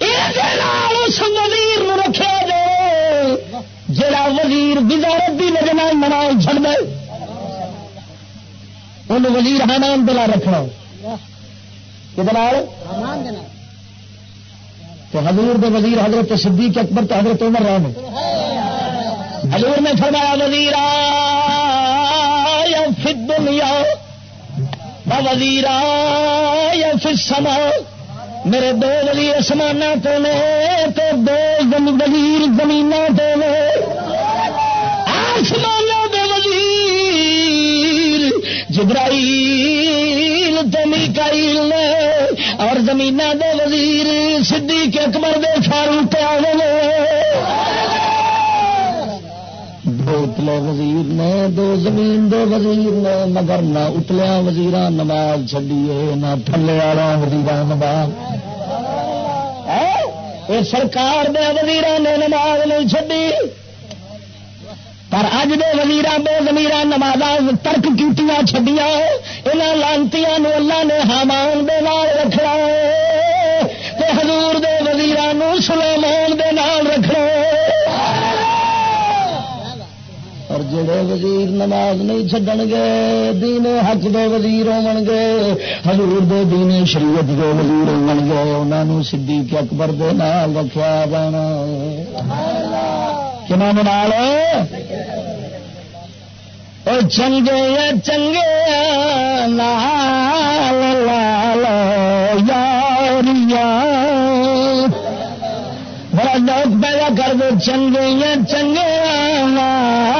اس وزیر رکھا جائے جڑا وزیر وزارت کی وجہ منال چڑ دے ان وزیر حامان دلا رکھنا کہ حضور دے وزیر حضرت صدیق اکبر تو حضرت عمر رہے حضور نے فرمایا وزیر یا فت دنیا وزیر یا فت سما میرے دو ولی آسمان تو نے، تو دو وزیر زمین تو نے۔ آسمان دے وزیر جبرائیل تو میکائیل نے، اور زمین دے وزیر صدیق اکبر دے فاروق آ اتلے وزیر نے، دو زمین دے وزیر نے، مگر نہ اتلیا وزیر نماز چڈیے نہ تھلے والا وزیر نماز۔ ہاں، یہ سرکار دے وزیر نے نماز نہیں چڈی پر اج دے وزیر بے زمیر نماز ترک کی چڈیا یہاں لانتی اللہ نے حامان دے نال رکھنا حضور دے وزیر سلیمان دے نال رکھنا اور جڑے وزیر نماز نہیں چڈن گے، دین حق دے وزیر ہو گے، حضور دے دین شریعت دے وزیر ہو گے انہوں صدیق اکبر دے نال رکھا جانا۔ کنام نال؟ او چنگے یا چنگے لال لال یاریا بڑا لوگ پیدا کر دو چنگے یا چنگے لال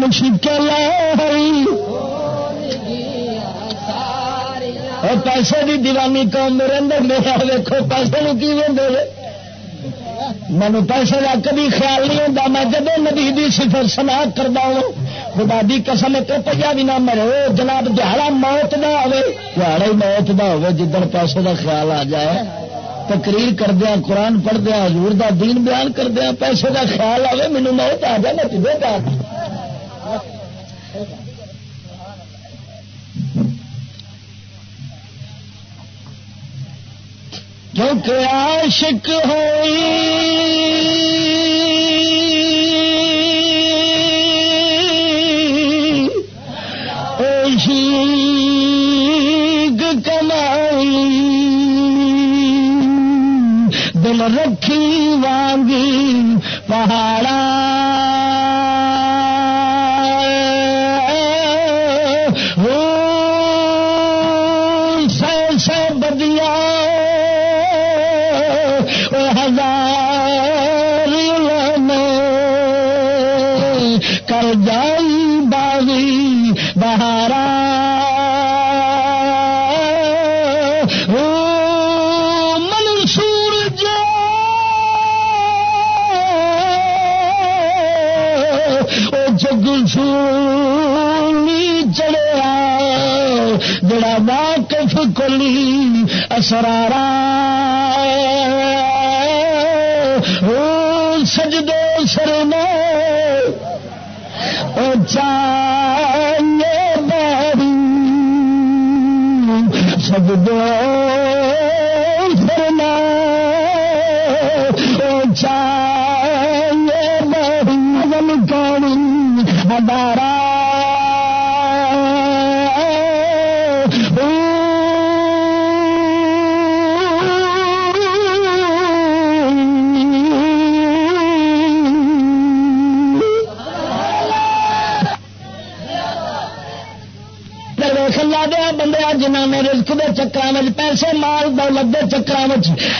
مشکل پیسے کی دیوانی قوم میرے اندر میرا دیکھو پیسے کی مینو پیسے کا کبھی خیال نہیں ہوتا میں جب نبی دی صفر سنا کرتا ہوں، خدا دی قسم ایک روپیہ بھی نہ مرے جناب دہاڑا موت نہ ہوے، دہاڑا ہی موت نہ ہوے جدھر پیسے کا خیال آ جائے، تقریر کردیا قرآن پڑھدیا حضور دا دین بیان کردیا پیسے کا خیال آئے مینو موت آ جائے، میں رکھے گا کیونکہ عاشق ہوئی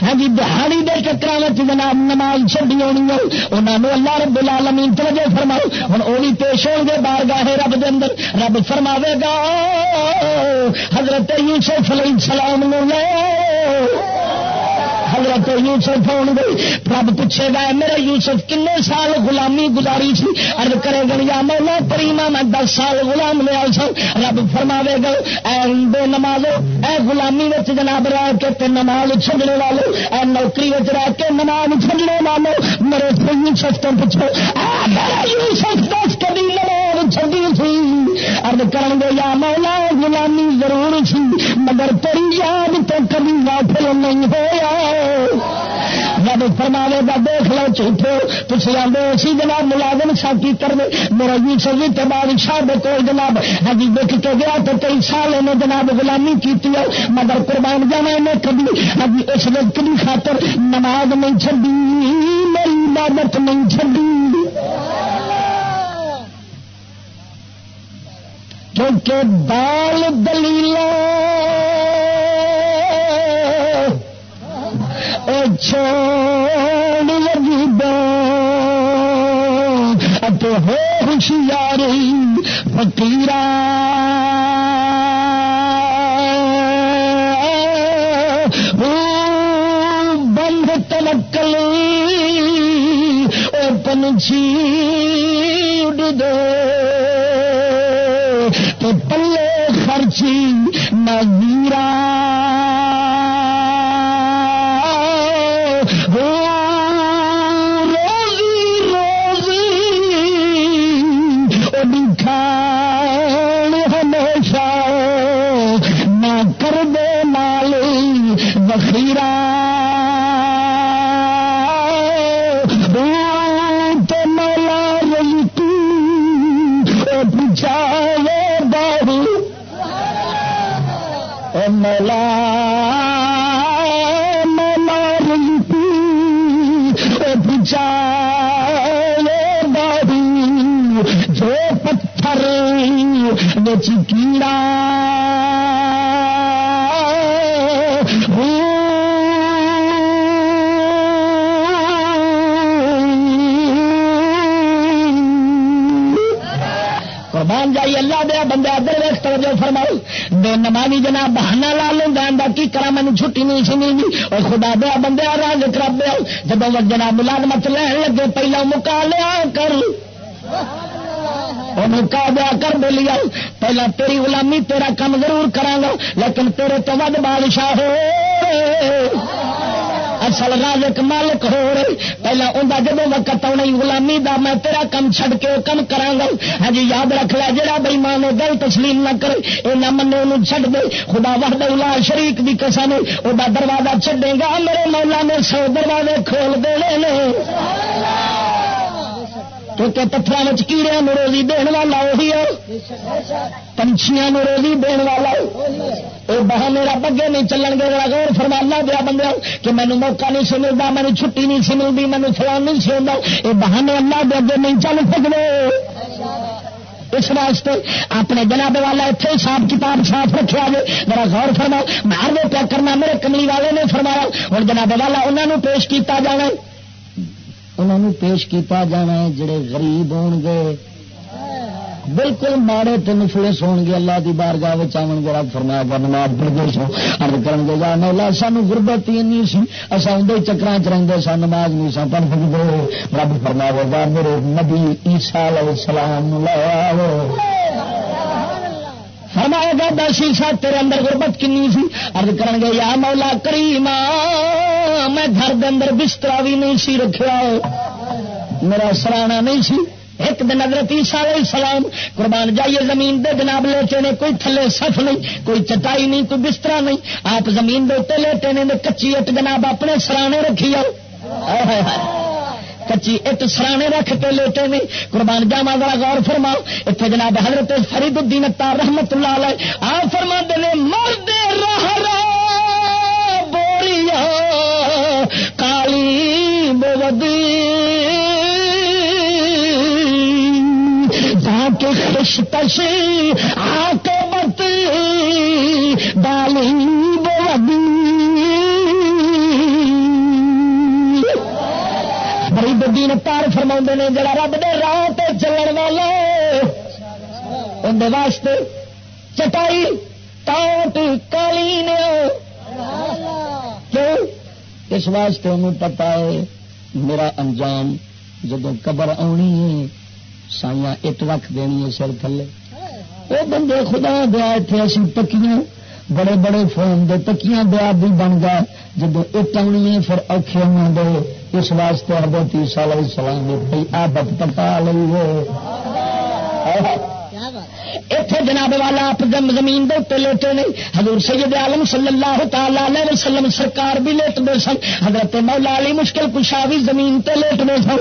ہاں جی دہاڑی دے چکر جناب نماز چڑی ہونی ہے انہوں نے اللہ رب العالمین توجہ فرماؤ۔ ہوں وہ بھی پیش ہو گے بار گاہے رب دے اندر۔ رب فرماوے گا، حضرت یوسف علیہ السلام لے۔ حضرت یوسف ہو گئی رب پوچھے گا میرے یوسف، کنے سال غلامی گزاری سی؟ ارد کرے گا، یا مولا پریما میں دس سال غلام لیا سا رب فرماوے گا، اے بے نمازو اے غلامی وچ جناب رہ کے تے نماز چھڈنے والے، اے نوکری وچ رہ کے نماز چھڈنے والے، میرے یوسف تو پوچھو میرا یوسف دس کبھی نماز چھڈی سی؟ ارد کرن گے، یا مولا، غلامی ضرور سی، مگر تیری یاد تو کبھی غافل نہیں ہویا۔ جب فرماوے گا دیکھ لو جھوٹو پچھلے آدھے اسی جناب ملازم ساتھی کرنے میرا جی سبھی تو بادشاہ دے کوئی جناب۔ ہاں جی، دیکھ کے گیا تو کئی سال انہیں جناب غلامی کی مگر قربان جانا انہیں کبھی۔ ہاں جی، اس وقت کی خاطر نماز نہیں چڈی میری عبادت نہیں چڈی کیونکہ دال چھوڑ لگی دو ہو ہوشیاری فکیر بند تلکل او پنچھی اڈ دو تو پلے خرچی نہ گیرا نہیں سنی اور خدا دیا بندے رنگ کرا دیا جب جناب ملازمت لین لگے پہلا مکا لیا کر مکا دیا کر بولیا، پہلا تیری غلامی تیرا کم ضرور کرا لیکن تیرے تو ود بادشاہ ہو۔ اصل رازق مالک ہو رہی۔ پہلے انہیں جب وقت آنا غلامی دا، میں تیرا کم چھڑ کے وہ کم کرا گا ہاں جی، یاد رکھ لیا جا بھائی ماں نے گل تسلیم نہ کرے یہ نہ منے انہوں چھڑ دے۔ خدا وحد الا شریک بھی کسا وہ دروازہ چھڈے گا۔ میرے مولا نے سو دروازے کھول دے کیونکہ پتھر کیڑے روزی دن والا وہی ہے۔ پنچھیاں روزی دن والا۔ وہ بہا میرا بگے نہیں چلن گے، میرا غور فرمانا دیا بندے کہ مینو موقع نہیں سی ملتا، مینو چھٹی نہیں سی ملتی، مینو فلان نہیں سی ہوتا یہ بہانے اللہ دے اگے نہیں چل سکتے اس واسطے اپنے جناب والا اتنے حساب کتاب صاف رکھا جائے میرا غور فرماؤ مار وہ پیا کرنا، میرے کملی والے نے فرمایا ہوں جناب والا انہوں پیش کیتا جانا انہوں پیش کیتا جانا ہے، جڑے غریب ہون گے بالکل ماڑے تین فلس ہو گے، اللہ کی بار گاہ آن گے، رب فرمایا گا نماز پڑھ گئے سو ارد کر گے جا مولا، سانو غربت ہی نہیں سی اصا اندر چکر چ رہتے سا نماز نہیں سا پڑھ سکتے رب فرمایا گا میرے نبی عیسا علیہ السلام لایا فرمایا گا دس عیسا تیرے اندر غربت کنی سی؟ ارد کر گے، یا مولا کریم میں گھر دے اندر بستر بھی نہیں سی رکھا میرا سرانا نہیں سی ایک دن حضرت عیسیٰ علیہ السلام، قربان جائیے زمین دے جناب، لیٹے نے کوئی تھلے سف نہیں، کوئی چٹائی نہیں، کوئی بستر نہیں، آپ زمین دے اتنے لیٹے نے کچی اٹ جناب اپنے سرانے رکھی آؤ۔ کچی اٹ سرانے رکھ کے لیٹے نے، قربان جاوا ذرا غور فرماؤ۔ اتنے جناب حضرت فرید الدین اتار رحمت اللہ علیہ آ فرما دے مرد رہ بوریا کالی بودی۔ کے خوش تش آ کے ڈالی بڑی پار فرما نے، جڑا رب دے راہ چلن والے اندر واسطے چٹائی ٹاٹ کالی کیوں؟ اس واسطے انہوں پتا ہے، میرا انجام جب قبر آنی ہے سائیاں اٹ رکھ دینی ہے سر تھلے۔ وہ بندے خدا دیا اتنے اسی تکیاں بڑے بڑے فون دے تکیاں دیا بھی بن گیا جب اٹ آنی ہے پھر اوکھے ہونے دے۔ اس واسطے حضرت عیسیٰ علیہ السلام نے بھائی آبت پتا لئی ہے؟ اتنے جناب والا آپ زمین دے اتنے لیٹے نہیں۔ حضور سید عالم صلی اللہ تعالی علیہ وسلم سرکار بھی لیٹ دے سن۔ حضرت مولا علی مشکل کشا بھی زمین تے لیٹ دے سن۔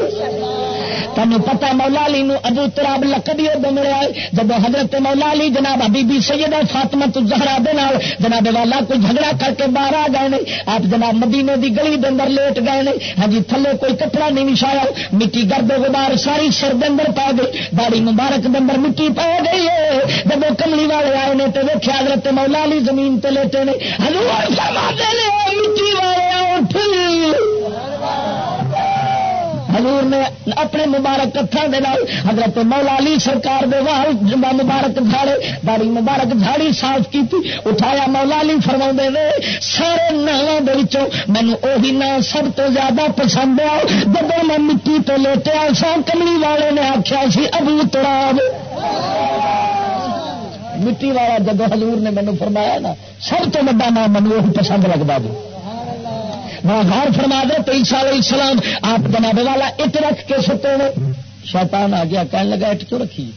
تمہیں پتا مولا علی نو ابو تراب لکڑی ملیا جب حضرت مولا علی جناب ابھی بی سید فاطمہ تو زہرا دے نال جناب والا کوئی جھگڑا کر کے باہر آ گئے نہیں آپ جناب مدینے دی گلی دے اندر لیٹ گئے نہیں ہاں جی تھلے کوئی کپڑا نہیں وچھایا مٹی گرد غبار ساری سر دے اندر پا گئی۔ داڑی مبارک دے اندر مٹی پا گئی ہے۔ جب کملی والے آئے نے تو ویکھیا حضرت مولا علی زمین تے لیٹے نے۔ حضور فرما دے مٹی والے اٹھ حضور نے اپنے مبارک دے نال حضرت مولا علی سرکار دے وال مبارک جھاڑے داڑی مبارک جھاڑی صاف کی اٹھایا مولا علی فرما نے، سارے ناموں مینو اہی نام سب تو زیادہ پسند آ جب میں مٹی تو لیٹیا سا، کملی والے نے آخیا سی، ابو تراب۔ مٹی والا جب حضور نے مینو فرمایا نا، سب تو وا نام مینو وہی پسند لگتا جی۔ وہ غور فرما دے، تو عیسا علیہ السلام آپ جناب والا اٹ رکھ کے ستے نے شیطان آ گیا، کہنے لگا اٹ کیوں رکھی؟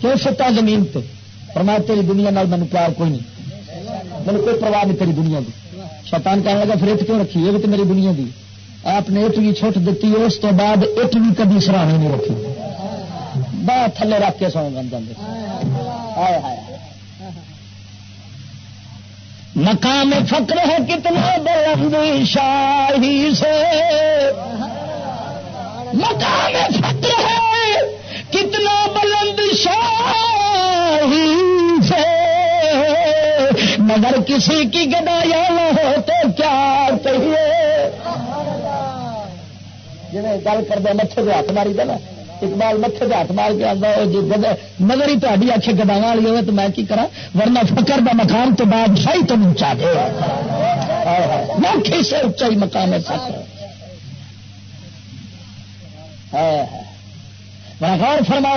کیوں ستا زمین پہ فرما تیری دنیا نال مینو پیار کوئی نہیں۔ میرے کوئی پرواہ نہیں تیری دنیا کی شیطان کہنے لگا، پھر اٹ کیوں رکھی؟ یہ بھی تو میری دنیا دی۔ آپ نے اٹ بھی چھوٹ دیتی، اس کے بعد اٹ بھی کبھی سراہی نہیں رکھی۔ بہت تھلے رکھ کے سو گن جاتے ہائے مقام فقر ہے کتنا بلند شاہی سے۔ مقام فقر ہے کتنا بلند شاہی سے۔ مگر کسی کی گدایا نہ ہو تو کیا کہیے۔ جی گل کر دیا مچھر ہاتھ ماری دے نا۔ اقبال متے سے ہاتھ مار کے آتا جی نظر ہی تاری آخے گدا والی ہوئے، تو میں کی کرا ورنہ فکر کا مقام تو بادشاہی تو اچا دے۔ سے اچا ہی مقام ہے فکر بڑا غور فرماؤ۔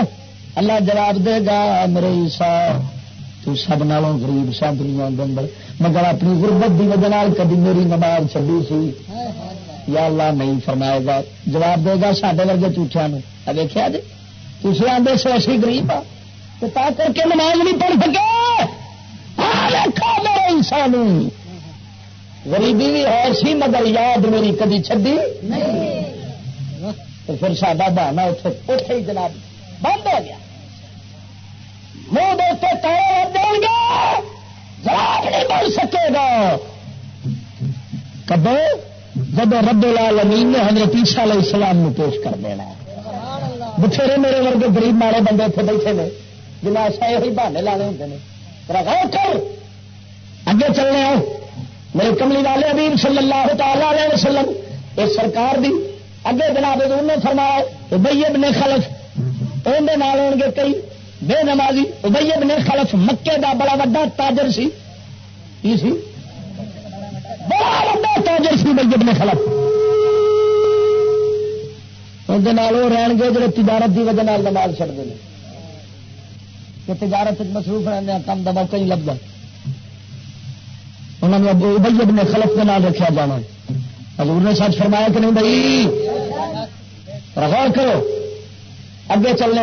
اللہ جواب دے گا، میرے سا تو سب نالوں غریب سا دنیا اندر۔ مگر اپنی غربت کی وجہ کبھی میری نماز چلی سی۔ یا اللہ نہیں فرمائے گا۔ جواب دے گا سڈے ورگے جھوٹیا دیکھا جی؟ تھی آدھے سو اسی گریب آ ہاں۔ تو کر کے نماز نہیں پڑھ سکے۔ میرے انسان غریبی بھی ہے سی، مگر یاد میری کدی چڈی تو پھر ساڈا بہانا اتے ہی جناب بند ہو گیا۔ منہ دوستوں تارے دیں گے۔ جواب نہیں بول سکے گا۔ کدو جب رب العالمین نے حضرت عیسیٰ علیہ السلام میں پیش کر دینا بتھیرے میرے ورگے غریب مارے بندے اتنے بیٹھے نے۔ جنہیں ایسا یہ بہانے لانے ہوتے ہیں کر۔ اگے چلنے آؤ۔ میرے کملی والے ابھی صلی اللہ تعالی علیہ وسلم، اس سرکار دی۔ اگے جناب نے فرمایا ابئی ابن خلف۔ اندر ہو گے کئی۔ بے نمازی ابئی ابن خلف مکے دا بڑا وا تاجر سی۔ کی سی؟ بڑا وا تاجر سی بئی ابن خلف اندر رہن گے جڑے تجارت کی وجہ نماز چڑھتے ہیں کہ تجارت مصروف رہتے ہیں کم کا موقع لگتا انہوں نے ابئی ابن خلف کے نام رکھا جانا. حضور نے سچ فرمایا کہ نہیں بھائی؟ غور کرو. اگے چلنے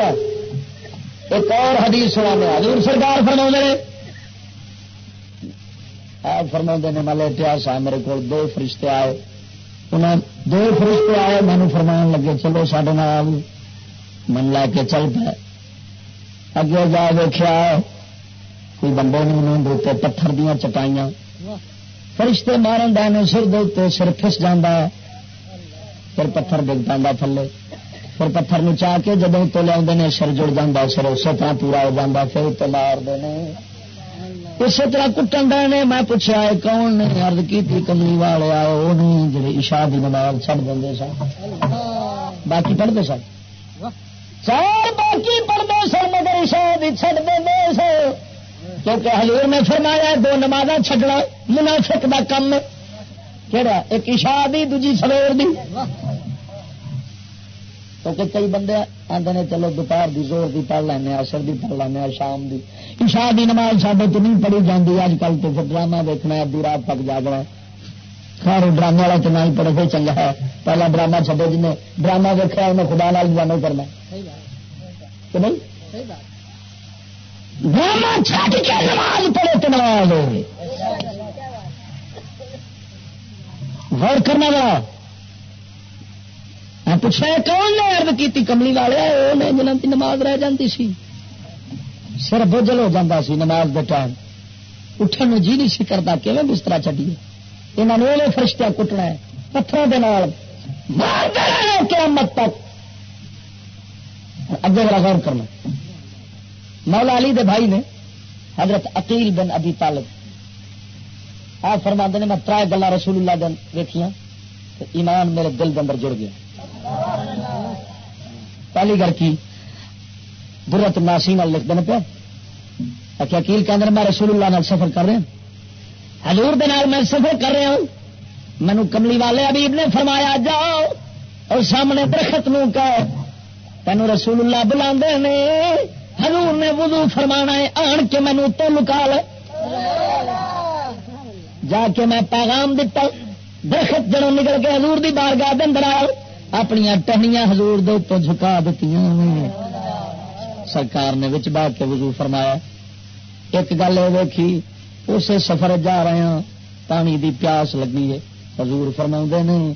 ایک اور حدیث سنا حضور سرکار فرما نے آپ فرما نے مل اتہاس آئے میرے کو دو فرشتے آئے۔ انہیں دو فرشتے آئے مینو فرمان لگے، چلو سڈے من لے کے چل پائے اگے جا دیکھا کوئی بندے نہیں انہوں دیتے پتھر دیا چٹائیاں۔ فرشتے مارن ڈے سر دے سر پس جانا پھر پتھر ڈگ پہ تھلے۔ پھر پتھر نچا کے جب تو لیا سر جڑ جا سر اسی طرح پورا ہو جاتا پھر تو مار اسی طرح کٹن ڈے میں پوچھا ہے کون نے؟ ارد کی کملی والے وہ نہیں جی عشا کی نماز چڑھ دیں سن۔ باقی پڑھتے سن؟ چار باقی پڑھتے سن، مگر عشا بھی چڑ دیں سن۔ کیونکہ حضور نے فرمایا دو نماز چھڈنا منافق کا کم کہڑا ایک عشا دی، دوجی سویر دی۔ کیونکہ کئی بندے آتے ہیں چلو دوپہر دی زور دی پڑھ لینا اثر دی پڑھ لینا شام دی۔ عشا دی نماز سڈے تو نہیں پڑھی جاتی اج کل تو پھر ڈرامہ دیکھنا ادی رات تک جاگنا خیر ڈرامے والا تو نہ ہی پڑھے چنگا ہے۔ پہلا ڈرامہ چڈے جن ڈرامہ دیکھا انہیں خدا نال جانا کرنا۔ کہ نہیں؟ ڈرامہ چھٹ کے نماز پڑھے تو نماز۔ غور کرنا وا پوچھا کون نے ارد کی کملی والے؟ وہ جنہوں کی نماز رہ جاتی سی. سر بوجل ہو جاتا سی نماز کے ٹائم۔ اٹھن جی نہیں سی کرتا کہ بستر چڈیے؟ یہاں نے فرشتہ کٹنا ہے۔ پتھروں کے نال قیامت تک۔ اگے والا غور کرنا۔ مولا علی دے بھائی نے حضرت عقیل بن ابی طالب، آپ فرما نے، میں ترائے گلا رسول اللہ دن دیکھیاں ایمان میرے دل کے اندر جڑ گیا۔ پہلی گھر کی برت ناسی لکھ دینا پیا اچھا کیل کے اندر میں رسول اللہ نال سفر کر رہا ہزور میں سفر کر رہا ہوں۔ مینو کملی والے ابیب نے فرمایا، جاؤ اور سامنے درخت نو کہ تینوں رسول اللہ بلا نے۔ ہزور نے وضو فرما ہے، آن کے مینو تو لکال جا کے میں پیغام دتا درخت جڑوں نکل کے حضور دی بارگاہ دن آؤ۔ اپنی ٹہنیاں ہزور تو جھکا دیتی سرکار نے وچ بہ کے وضو فرمایا۔ ایک گل یہ دیکھی اسے سفر جا رہے ہیں پانی دی پیاس لگی ہے حضور فرما نے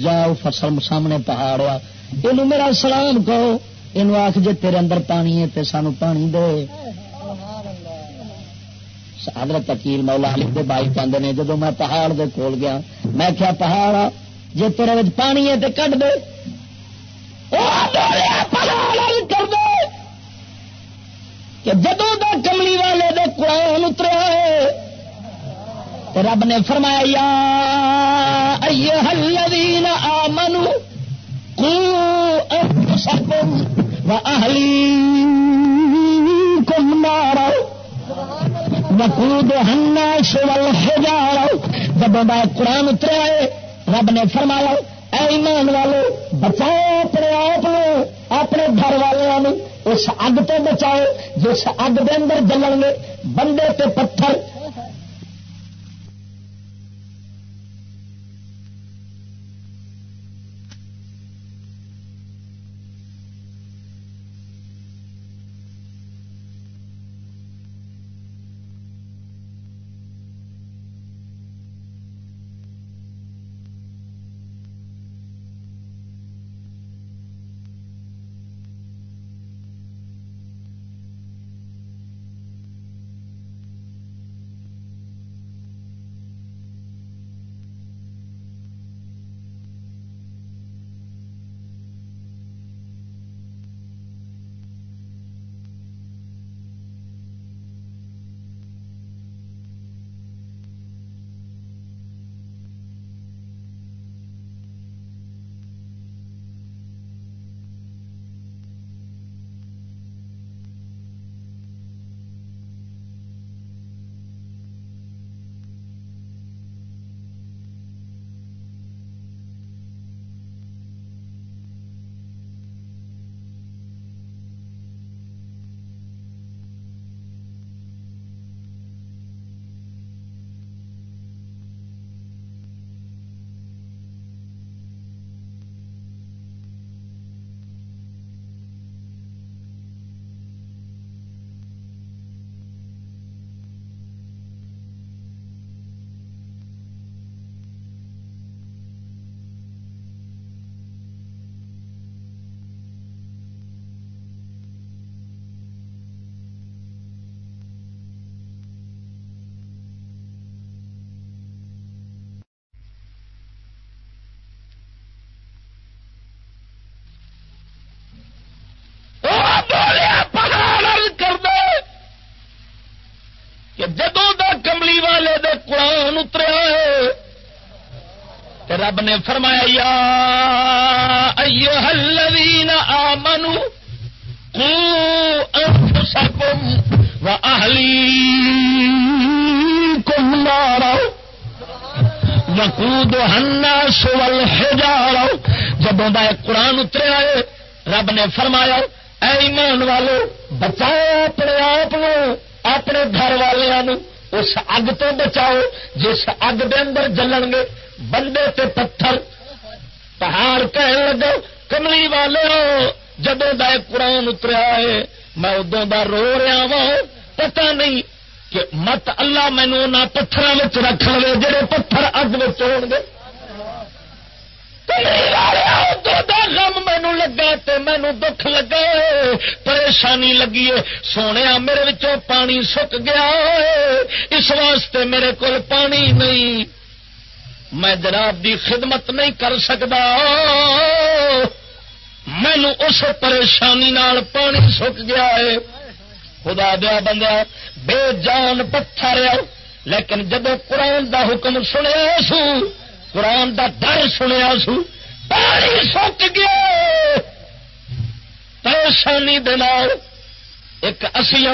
جاؤ فصل سامنے پہاڑ آ۔ یہ میرا سلام کہو۔ یہ آخ جی تیرے اندر پانی ہے تے سانو پانی دے۔ حضرت اکیل مولا علی دے بائی کہتے ہیں جدو میں پہاڑ دے کول گیا، میں کیا پہاڑ آ۔ جی تیرے پانی ہے تو کٹ دے۔ کر دے۔ کہ جدو دا کملی والے دے قرآن اتریا ہے رب نے فرمایا، یا الذین آمنو کو انفسکم و اہلیکم نارا وقودها الناس والحجارة جب قرآن اتریا ہے رب نے فرمایا، اے ایمان والو، بچاؤ اپنے آپ اپنے گھر والوں اس اگ تو بچاؤ، جس اگ کے اندر جلن گے، بندے تے پتھر کملی والے دے قرآن اتریا ہے۔ رب نے فرمایا، یا ایوہ الذین آمنوا قو انفسکم و اہلیکم نارا وقود الناس والحجارہ جدوں دا قرآن اتریا ہے، رب نے فرمایا، اے ایمان والو، بچاؤ اپنے آپ اپنے گھر والوں اس اگ تو بچاؤ، جس اگ دے اندر جلن گے بندے تے پتھر، پہاڑ کہن لگو کملی والے جدوں کا قرآن اتریا ہے، میں ادو دا رو رہا وا پتا نہیں کہ مت اللہ مینو نہ پتھر رکھ لے جڑے پتھر اگ میں ہو گے۔ غم مینو لگا مینو دکھ لگا پریشانی لگی ہے۔ سونے میرے پانی سک گیا اس واسطے میرے کو پانی نہیں۔ میں جناب دی خدمت نہیں کر سکتا مینو اس پریشانی نال پانی سک گیا ہے۔ خدا دیا بندہ بے جان پتھر لیکن جب قرآن دا حکم سنیا سو قرآن دا ڈر سنیا سو، پانی سک گیا۔ پریشانی ایک اسی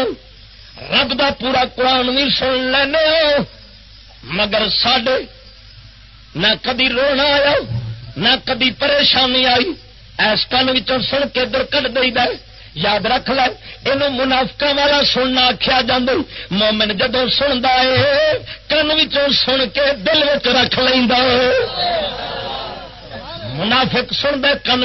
رب دا پورا قرآن بھی سن لینا مگر سڈے نہ کدی رونا آیا، نہ کدی پریشانی آئی۔ ایس کن سن کے در کٹ دئی دے یاد رکھ لے یہ منافقہ والا سننا آخیا جا مومن جدو سنتا ہے کن سن کے دل چ رکھ لینا منافق سن دے کن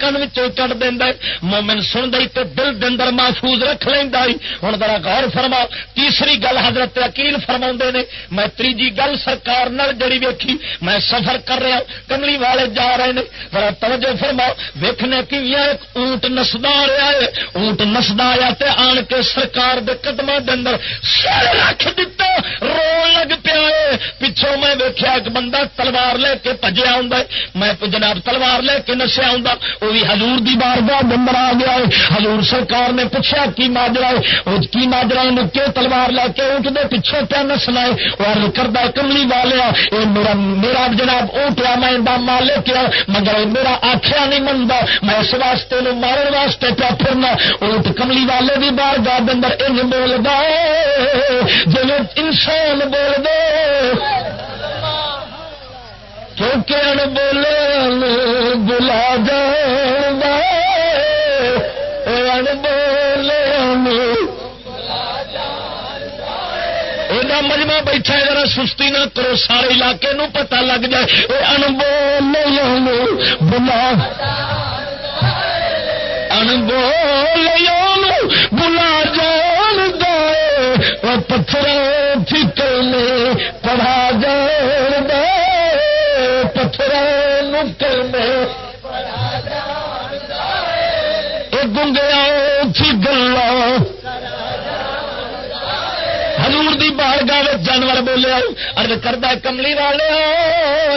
کن چڑھ دینا مومن سن دے تو دل دندر محفوظ رکھ لینا ہوں ذرا غور فرما تیسری گل حضرت اکیل فرما نے، میں تیجی گل سرکار جڑی ویکھی، میں سفر کر رہا کملی والے جا رہے ہیں ذرا توجہ فرما ویکنے کی ایک اونٹ نسدا رہا ہے۔ اونٹ نسدا آیا تے آن کے سرکار دے قدم اندر سر رکھ دیتا رو لگ پیا پچھوں میں ویکیا ایک بندہ تلوار لے کے پجیا ہوں میں جناب تلوار لے کے نسیا ہوں وہ بھی ہزور کی بار بار نمبر آ گیا ہے۔ ہزور سرکار نے پوچھا، کی ماجرا ہے؟ کی ماجرا کیوں تلوار لے کے اونٹ دے پیچھے پہ نسنا ہے۔ وہ کرتا کملی والیا میرا میرا جناب اونٹ آ، میں مالک آ، مگر میرا آخیا نہیں منتا میں اس واسطے مارن واسطے پیا پھرنا۔ اونٹ کملی والے بھی بار گاہ اندر ان بولتا جی انسان بول دے کیونکہ ان بولے بلا جان ان بولے مجمع بیٹھا ذرا سستی نہ کرو سارے علاقے نو پتہ لگ جائے یہ ان بول بلا ان بول بلا جان دے پتھر فکر میں پڑھا جان دے میں گنگیا گلا۔ ہزور دی بار گاہ جانور بولے ارد کردہ کملی والے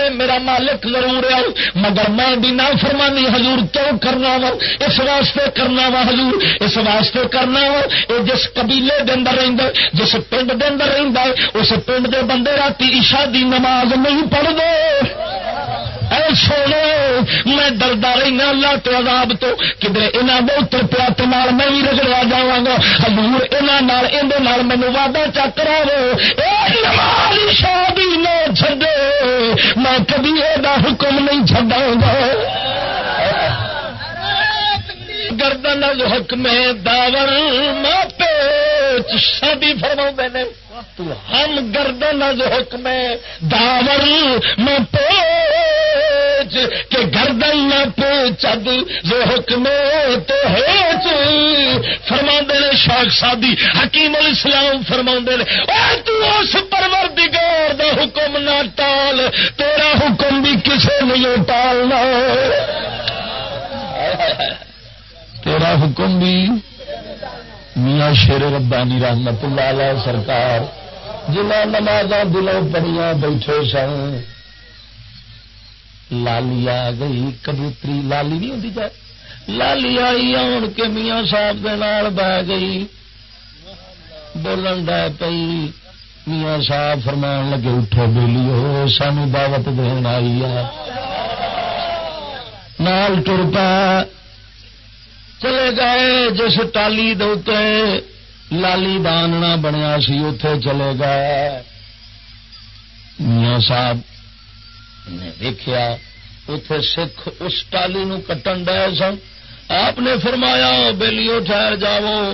میرا مالک ضرور آؤ، مگر میں بھی نہ فرمانی حضور کیوں کرنا وا؟ اس واسطے کرنا وا حضور، اس واسطے کرنا وا۔ یہ جس قبیلے دے اندر رہتا جس پنڈ دے اندر رہتا ہے، اس پنڈ دے بندے رات عشا دی نماز نہیں پڑھ دو اے سونے، میں ڈردا رہنا اللہ تو عذاب تو۔ کدھر یہاں بہت پیا تو میں بھی رگڑیا جا گا۔ ہزور یہاں مینو وعدہ چک رہا شادی نہ چڈے میں کبھی یہ حکم نہیں چڈا گا۔ گردن حکم داور ماپے۔ شادی فرما نے ہم گردن از حکم داور میں پوچ کہ گردن نہ پوچد جو حکم تو ہے فرما نے، شاخ سادی حکیم الاسلام فرما نے اس پرور دگار دا حکم نہ ٹال، تیرا حکم بھی کسے نہیں ٹالنا۔ تیرا حکم بھی میاں شیر ربانی رحمت اللہ علیہ سرکار جنہ نماز دلوں پڑیاں بیٹھے سن۔ لالی آ گئی کبوتری لالی نہیں ہوتی جائے؟ لالی آئی، آن کے میاں صاحب نال بہ گئی۔ بولن ڈ پی میاں صاحب فرمان لگے، اٹھو بولی ہو سانو دعوت دین آئی ہے نال ٹر پا چلے گئے، جس ٹالی دے لالی باننا بنیا سی اتے چلے گئے۔ میاں صاحب نے دیکھا اتے سکھ اس ٹالی نو کٹن ڈے سن۔ آپ نے فرمایا بےلیو ٹھہر جاؤ،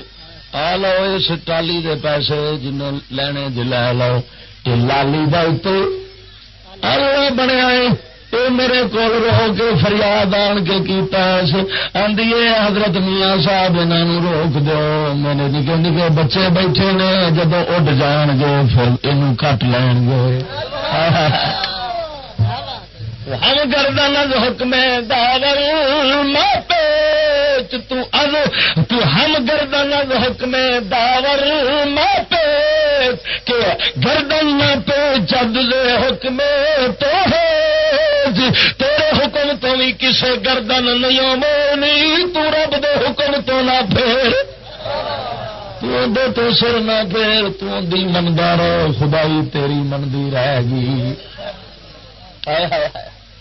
آ لو اس ٹالی دے پیسے جن لینے جی لے لو۔ یہ لالی بنیا یہ میرے کو رو کے فریاد آن کے پیس آدھی حضرت میاں صاحب انہوں روک دو۔ میرے نکے نکے بچے بیٹھے نے جدو اڈ جان گے، پھر یہ کٹ لین گے۔ ہم گردن حکم داور ماپے تو از تو ہم گردن حکم داور ماپے کہ گردن پہ جد حکم تو ہے۔ تیرے حکم تو بھی کسے گردن نہیں مونی تو رب دے حکم تو نہ پھیر تو سر نہ پھیر تو دی مندار خدائی تیری مندی رہ گی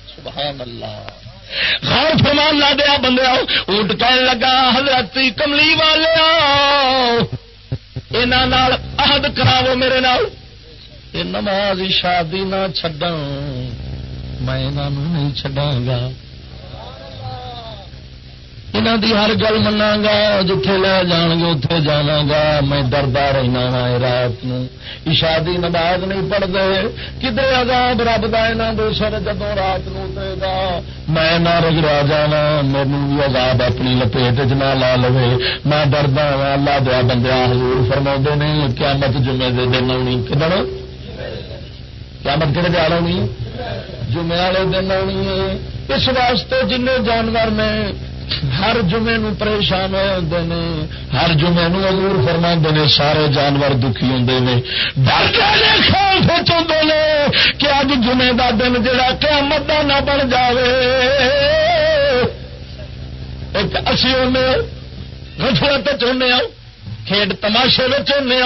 سبحان اللہ غور فرمان لا دیا بندے اونٹ کہنے لگا حضرت کملی والے عہد کراو میرے نال یہ نماز شادی نہ چڈ میں نہیں چڈا گا یہاں دی ہر گل منا گا جتھے لے جان گے اتے جانا گا میں ڈردا رہنا ہاں وا رات نشادی نماز نہیں پڑھتے کدھر عذاب رب دا دو سر جدو رات نو گا۔ میں نہ رگڑا جانا، میرے بھی عذاب اپنی لپیٹ چ نہ لا لو میں ڈردا وا اللہ دیا بندیا حضور فرما نے، قیامت جمعے دے دن آنی کدھر؟ قیامت کہڑے دیا آنی؟ جمعے والے دن آنی ہے۔ اس واسطے جن جانور نے ہر جمعے نو پریشان ہوئے ہوں نے، ہر جمعے نو فرما نے، سارے جانور دکھی ہوں نے۔ خوف چاہتے ہیں کہ اج جمعے کا دن جڑا قیامت کا نہ بن جائے ایک اسی غفلت چاہتے ہیں کھیڈ تماشے ہونے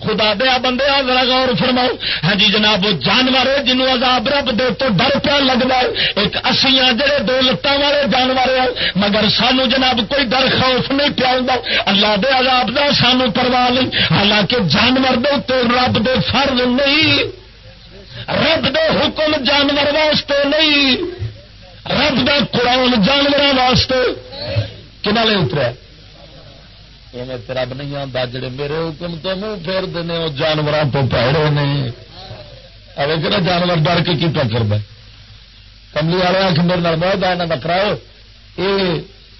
خدا دیا بندے ذرا غور فرماؤ ہاں جی جناب وہ جانور ہے جنوب عذاب رب دے تو ڈر پیا لگتا ہے ایک اصیاں جڑے دو لتان والے جانور مگر سانو جناب کوئی ڈر خوف نہیں پیا اللہ دے عذاب دا سانو پرواہ نہیں حالانکہ جانور دے تو رب دے فرض نہیں رب دے حکم جانور واسطے نہیں رب دا قرآن جانور واسطے کنا لے اترا رب نہیں آتا جڑے میرے حکم تو منہ پھیر دینے وہ جانوروں تو پیڑے نے ابھی کہ جانور ڈر کے کی پکڑ دے کملی والے آخ میرے بہت آنا کا کراؤ یہ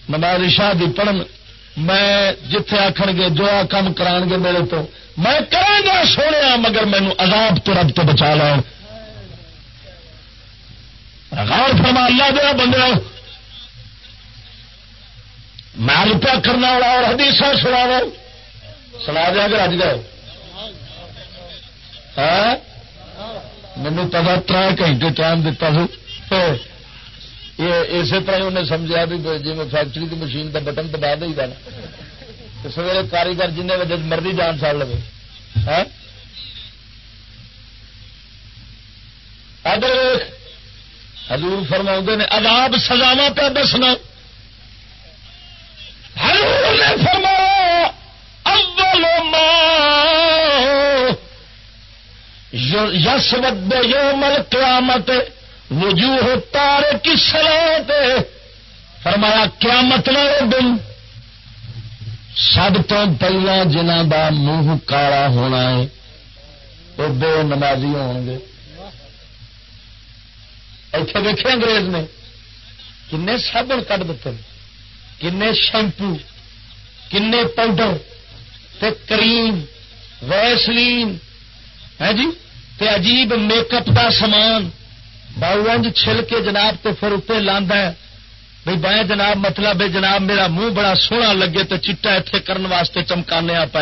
نماز شاہ دی پڑھن، میں جتھے آخ گے، جو آ کام کران گے میرے تو، میں کرا گا سونے مگر مینو عذاب تو رب تو بچا لو غور فرما، اللہ دیا بندے میں روپیہ کرنا والا اور حدیث سنا سنا دیا گا اج گئے ہاں؟ مینو پتا تر گھنٹے ٹائم دتا سو یہ اسی طرح انہیں سمجھا بھی جی میں فیکٹری کی مشین کا بٹن دبا دے گا سویرے کاریگر جن بجے مرضی جان سال لگے۔ ہاں؟ ادھر حضور فرما نے، عذاب سزاوا پہ دسنا۔ حضور نے فرمایا اول ما یس ود یوم القیامت، وجوہ تار کی سلاد فرمایا، قیامت والے دن سب تو پہلا جنہ دا منہ کالا ہونا ہے، وہ بے نمازی ہون گے. ایتھے دیکھے انگریز نے، کنے سابن کٹ دیتے ہیں؟ کنے شیمپو، کنے پاؤڈر تے کریم، ویسلین، ہے جی؟ تے عجیب میک اپ کا سامان باؤنج جی چھل کے جناب تو پھر اتنے لانا بھائی بائیں جناب مطلب ہے، جناب میرا منہ بڑا سونا لگے تو چٹا اتے کرنے واسطے چمکانے آپ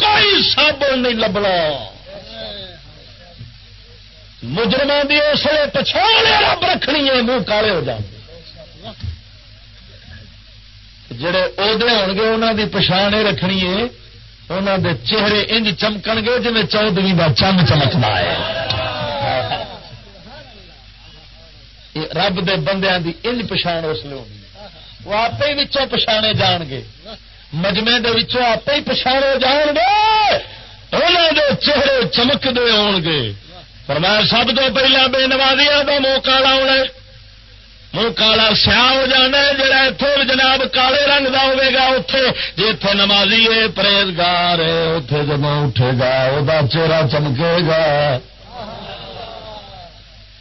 کوئی سابن نہیں لبنا۔ مجرمان کی اس لیے پچھاڑ رب رکھنی ہے، منہ کالے ہو جائے جڑے عہدے ہو گے انہوں کی پچھاڑ رکھنی ہے انہوں دے چہرے انج چمکن گے جی چودویں کا چم چمکنا ہے رب دے بندیاں دی انج پچھاڑ اس لیے ہونی وہ آپ ہی پچھانے جان گے مجمے آپ ہی پچھاڑے جان گے انہوں دے چہرے چمکتے ہو گے پر میں سب تو پہلے بے نوازیا کا منہ کالا سیاہ ہو جانا جڑا اتوں جناب کالے رنگ کا ہوگا اتے جی اتے نمازی ہے پرہیزگار ہے اتے جمع اٹھے گا وہ چہرہ چمکے گا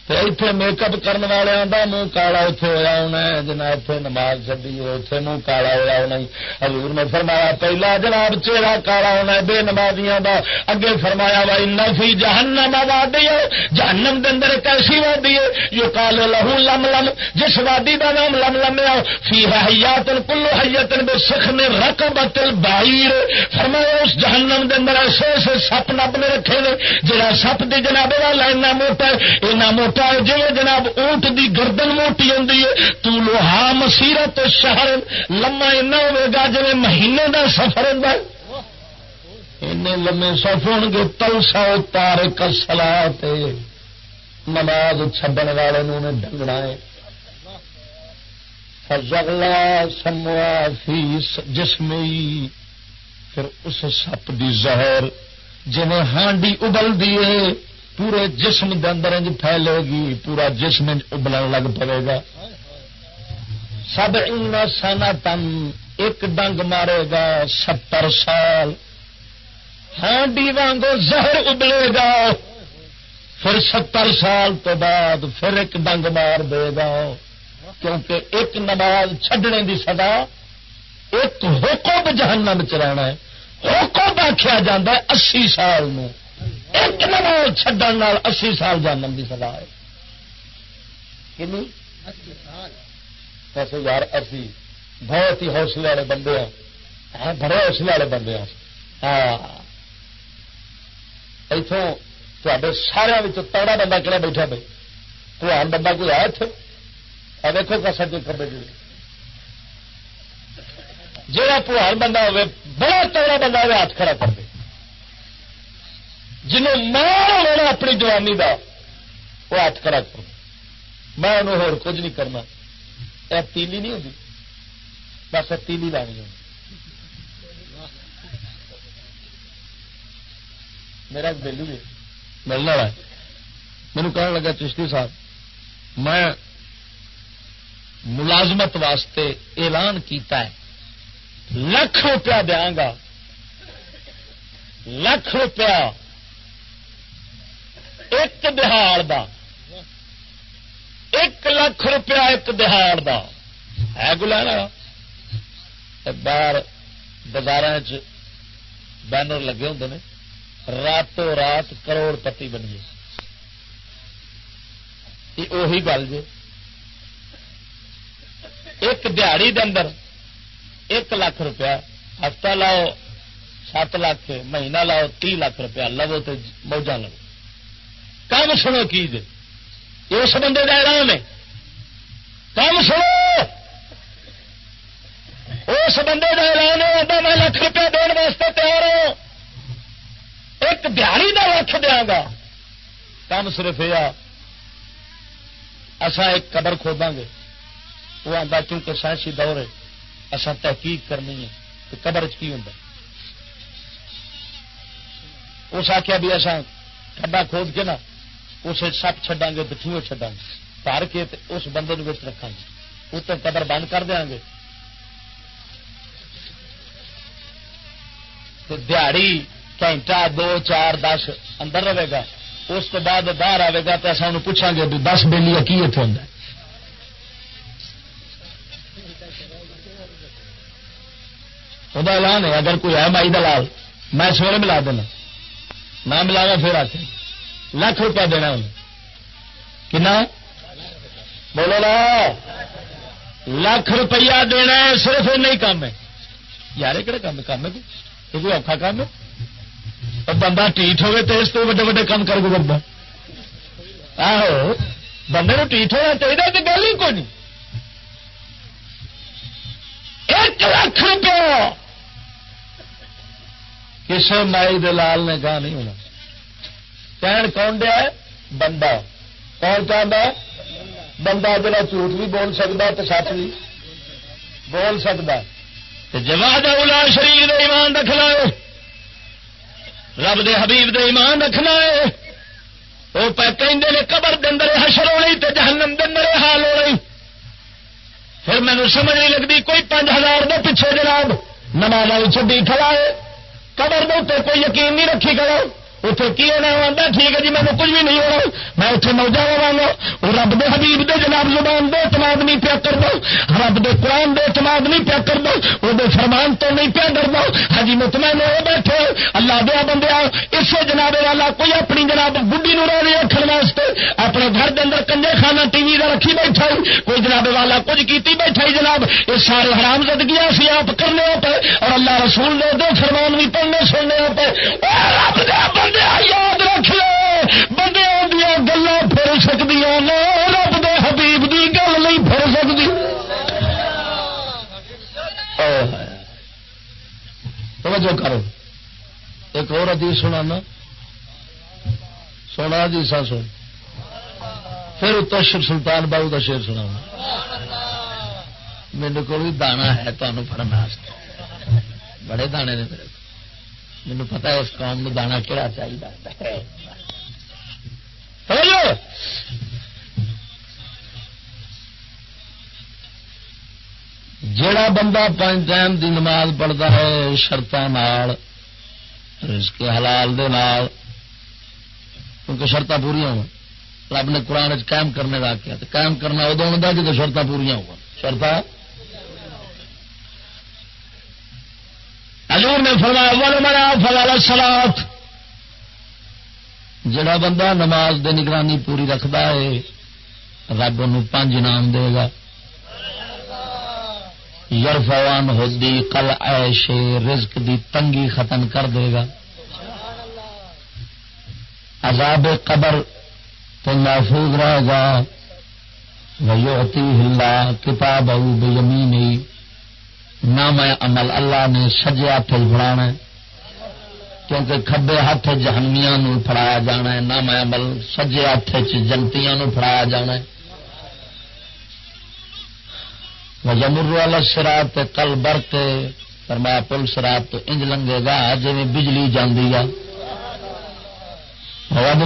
اتنے میک اپ کرنے والوں کا منہ کالا اتنے ہوا ہونا جنا اتنے نماز چڈی اتنے منہ کالا ہوا ہونا حضور نے فرمایا پہلا جناب چہرہ کالا ہونا بے نمازیاں دا اگے فرمایا بھائی نفی جہنم وادی ہے جہنم دے اندر ایک ایسی وادی ہے جو کال لہو لم لم جس وادی دا نام لم لم آ فی حیات کلو حیت بے سکھ نے رق بتل باہر فرمایا اس جہنم دے اندر ایسے ایسے سپ نب نے رکھے نے جہاں سپ دی جناب والا موٹا ہے موٹا موٹا جی جناب اونٹ دی گردن موٹی ہے، تو لوہا مسیرت شہر لما ایسا ہوگا جی مہینے کا سفر ہوتا لمے سف ہو گے تل سو تار کسلا نماز چھڈن والے ڈنگنا ہے۔ فضلا سموا فی جسمی پھر اس سپ دی زہر جی ہانڈی ابل دیے پورے جسم دے اندر انج پھیلے گی، پورا جسم ابلن لگ پڑے گا۔ سب ان سنا تن ایک ڈنگ مارے گا، ستر سال۔ ہانڈی وانگو زہر ابلے گا۔ پھر ستر سال تو بعد پھر ایک ڈنگ مار دے گا۔ کیونکہ ایک نماز چھڈنے دی سدا ایک حکم جہنم چلانا ہے۔ حکم آخیا جا اسی سال میں ایک نماز چڈن اسی سال جانم کی سزا ہے۔ ویسے یار، اسی بہت ہی حوصلے والے بندے ہیں۔ بڑے حوصلے والے بندے ہیں۔ ہاں۔ اتوں تے سارا تگڑا بندہ کہڑا بیٹھا بھائی تو آن بندہ کوئی آیا اتنے دیکھو کا سب کر دے۔ جا پوہان بندہ ہوے بڑا تگڑا بندہ ہوئے ہاتھ کھڑا کر دے۔ جنوں مار ہونا اپنی جوانی دا، وہ ہاتھ کرا کر میں انہوں ہور کچھ نہیں کرنا۔ اے تیلی نہیں ہوتی بس تیلی لانی ہو میرا بہلی ہے، ملنے والا مینو کہنے لگا چشتی صاحب، میں ملازمت واسطے اعلان کیتا ہے۔ لکھ روپیہ دیا گا۔ لکھ روپیہ۔ ایک دہاڑ دا۔ ایک لاکھ روپیہ ایک دہاڑ دا۔ ہے گلا باہر بازار بینر لگے ہوں نے۔ راتوں رات کروڑ پتی بنیے اہی گل جی ایک دہڑی اندر ایک لاکھ روپیہ ہفتہ لاؤ، سات لاکھ مہینہ لاؤ تی لاکھ روپیہ لو تو موجہ لو۔ کم سنو کی دے؟ اس بندے کا اعلان ہے۔ کم سنو۔ اس بندے کا اعلان ہے میں لکھ روپیہ دن واسطے تیار ہوں۔ ایک دیہی کا لکھ دیا گا۔ کم صرف یہ اصا ایک قبر کھودا گے۔ وہ آتا کیونکہ سائنسی دور ہے اصا تحقیق کرنی ہے کہ قبر چی ہوں اس آخیا بھی اصا کھڈا کھود کے نا اسے سپ چڈا گے تو چوہے چڈا گے پار کے اس بندے رکھا گے۔ اتنے قبر بند کر دیا گے۔ دیہڑی گھنٹہ، دو، چار، دس اندر رہے گا۔ اس کے بعد باہر آئے گا تو اصا ان پوچھا گے بھی دس بےلی کی اتنے ہوں وہ اعلان ہے، اگر کوئی ہے مائی دلال، میں سویرے ملا دینا۔ نہ ملاوا پھر آ کے لاکھ روپیہ دینا انہیں کنا بولو نا لاکھ روپیہ دینا ہے، صرف نہیں کام ہے۔ یار کہڑا کام ہے؟ کام ہے یہ کوئی اوکھا کام ہے؟ اور بندہ ٹھیٹ ہوگا تو اس کو وڈے وڈے کام کر گزرتا آہو، بندے کو ٹھیٹ ہونا چاہیے تو گل ہی کوئی نہیں۔ ایک لاکھ روپیہ۔ کسی مائی دلال نے کہا نہیں ہونا۔ کہن کون دیا ہے بندہ کون چاہتا بندہ جا جھوٹ بھی بول سکتا تو سچ بھی بول سکتا جواب اولا شریف دے ایمان رکھنا ہے رب دے حبیب دے ایمان رکھنا ہے وہ نے قبر دن حشر ہونی تو جہنم دن حال ہو رہی پھر مینو سمجھ نہیں لگتی کوئی پانچ ہزار دے پیچھے جناب نماز چڈی کھڑا ہے قبر دے کوئی یقین نہیں رکھی کرو اتنے کی ہونا آتا ٹھیک ہے جی مجھے کچھ بھی نہیں ہونا میں اتنے موجہ لوا گا وہ رب دے حبیب دے جناب زبان دے اعتماد نہیں پیا کر دو رب دے قرآن دے اعتماد نہیں پیا کر دو وہ فرمان تو نہیں پیا کر دو ہجی مطمئن ہو بیٹھے اللہ دیا بندے اسے جناب والا کوئی اپنی جناب بڈی نو رہی رکھنے واسطے اپنے گھر کے اندر کنجے خانہ ٹی وی کا رکھی بیٹھا کوئی جناب والا کچھ کیتی بیٹھا جناب یہ سارے حرام زدگیاں سی آپ کرنے ہو پہ اور اللہ رسول دے دو فرمان بھی پڑھنے سننے ہو پہ رب دیا بندے یاد رکھ لے۔ بندے دیا گلا پھر سکتی رب دے حبیب دی گل نہیں پھر سکتی توجہ کرو۔ ایک اور ادیس سنا نا سونا جی سا سو پھر اتر سلطان بابو کا شیر سنا میرے کو دانا ہے تمہیں پڑھنے بڑے دانے نے میرے مجھے پتا ہے اس قوم دانا کہڑا چاہیے جڑا بندہ پانچ ٹائم دی نماز پڑھتا ہے شرط کے حلال دے نال کیونکہ شرط پوریا ہو رب نے قرآن قائم کرنے کا کیا قائم کرنا ادو ہوتا جب شرط پوریا ہو شرط حضور نے فرمایا ول منا فلا سلاد جڑا بندہ نماز دے نگرانی پوری رکھتا ہے، رب ان پانچ انعام دے گا۔ یرفوان ہودی کل ایش رزق دی تنگی ختم کر دے گا۔ عذاب قبر تو محفوظ رہے گا۔ ویوتی ہلا کتاب بے نہ میں عمل اللہ نے سجے ہاتھ فڑا کیونکہ کبے ہاتھ جہنمیاں فڑایا جانا ہے، نہ میں عمل سجے ہاتھ جنتیاں فڑایا جانا ہے۔ جمر والا سرات کل برت فرمایا پل سرات تو انج لنگے گا جی بجلی جاندی ہے۔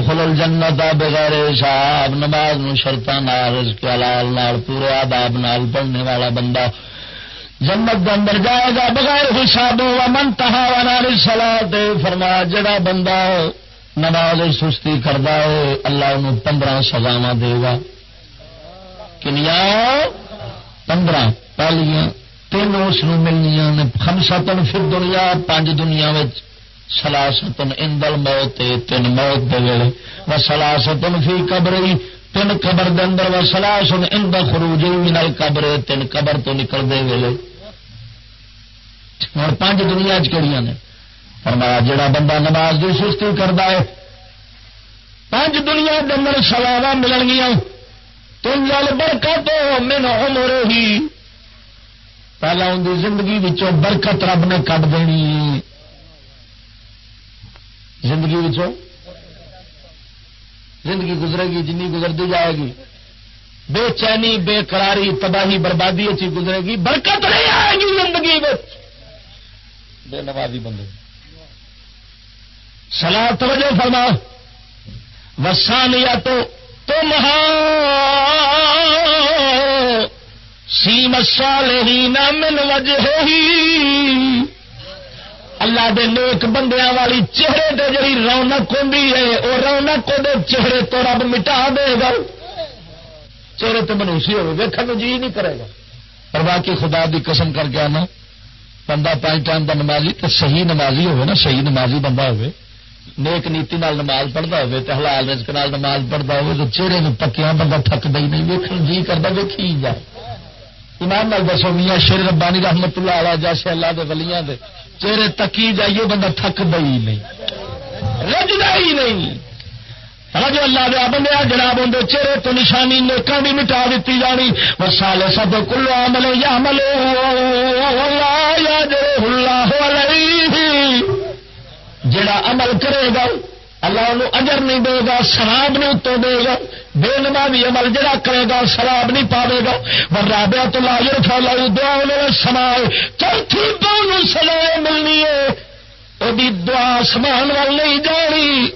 فلل جنت بغیر صاحب نماز نو شرطان نال پورے آداب نال پڑھنے والا بندہ جنت کے اندر جائے گا بغیر حساب و منتہا و سلا دے فرما، جڑا بندہ نماز سستی کرتا ہے، اللہ انہوں پندرہ سزاوا دے گا۔ کنیا، پندرہ پہلیاں تین اس ملنیا نے۔ خمسا پھر دنیا پانچ دنیا سلاستن اندل موت تین موت دے ویلے۔ و سلاستن فی قبری تین قبر دے اندر۔ و سلاسن اند خروج من قبر تین قبر تو نکل دے ویلے۔ ہوں پانچ دنیا چڑیا نے۔ فرمایا جڑا بندہ نماز کی سستی کرتا ہے، پانچ دنیا کے اندر سلاوا ملن گیا تم جل برکت میرا عمر ہی۔ پہلا ان کی زندگی برکت رب نے کٹ دینی۔ زندگی زندگی گزرے گی، جنی گزرتی جائے گی۔ بے چینی، بے قراری، تباہی، بربادی اچھی گزرے گی۔ برکت نہیں آئے گی زندگی بے نمازی بندے۔ سلا توجہ فرما۔ وسان یا تو تم سیم سال ہی من وجہ ہی اللہ دے نیک بندیاں والی چہرے تے جڑی رونق ہوندی ہے وہ رونق دے چہرے تو رب مٹا دے گا۔ چہرے تو منوسی ہو ویکن جی نہیں کرے گا۔ پر باقی خدا دی قسم کر کے آنا۔ بندہ پانچ ٹائم کا نمازی تو صحیح نمازی ہوے نا صحیح نمازی بندہ ہوے نیک نیتی نال نماز پڑھتا ہوے تو حلال رزق نال نماز پڑھتا ہوے تو چہرے میں پکیا بندہ تھک دے نہیں ویکن جی کرتا ویکھی جائے ایمان نال دسو میاں شیر ربانی رحمت اللہ علیہ جیسے اللہ دے ولیاں دے چہرے تکی جائیے بندہ تھک دئی نہیں رجدا ہی نہیں جو اللہ دیا بندے جناب اندر چہرے تو نشانی نیکاں بھی مٹا دیتی جانی۔ بس سال سب کلو عمل یا ملو یا جڑا عمل کرے گا، اللہ انہوں اجر نہیں دے گا شراب نہیں اتو دے گا۔ بے نمازی عمل جڑا کرے گا شراب نہیں پاوے گا۔ ورابیا تو لاجر کھا لاؤ دعا انہوں سمائے چوتھی دونوں سلائے ملنی ہے۔ وہ دعا سمان وال نہیں جانی۔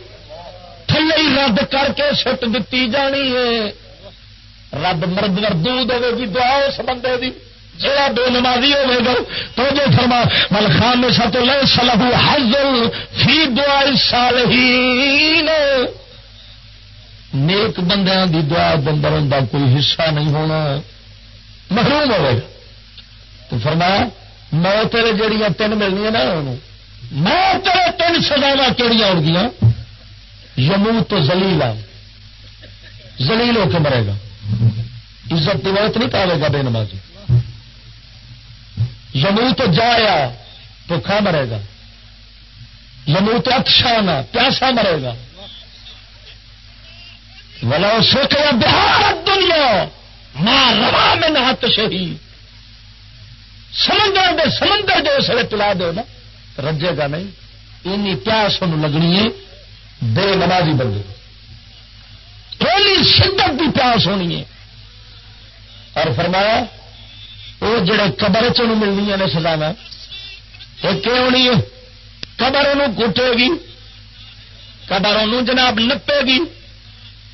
تھلے رد کر کے سٹ دیتی جانی ہے۔ رب مرد مردود ہوے گی، دعا اس بندے دی۔ جڑا بے نمازی ہوے گا تو جو فرما۔ مل خان میں سات لے سلح حضل فی دعا صالحین نیک بندیاں دی دعا بندر دا کوئی حصہ نہیں ہونا۔ محروم ہوئے تو فرمایا میں تیرے جڑیاں تین ملنی نا، میں تیرے تین سزاوا کہڑی ہو گیا یمو تو زلیل زلیل ہو کے مرے گا۔ عزت کی نہیں پاوے گا بے نمازی۔ یمو تو جایا تو کھا مرے گا۔ یمو تو اکشانا، پیاسا مرے گا۔ بلا سوچ بہار دنیا ماں روا میں نہ شہید سمندر دے، سمندر جو اسے پلا دو نا۔ رجے گا نہیں۔ این پیاس لگنی ہے۔ بے نمازی بندے۔ پہلی شدت کی پیاس ہونی ہے۔ اور فرمایا، وہ جڑے قبر چن ملنی نے سزاوا وہ کیوں ہونی ہے؟ قبر ان کٹے گی، قبر ان جناب نپے گی۔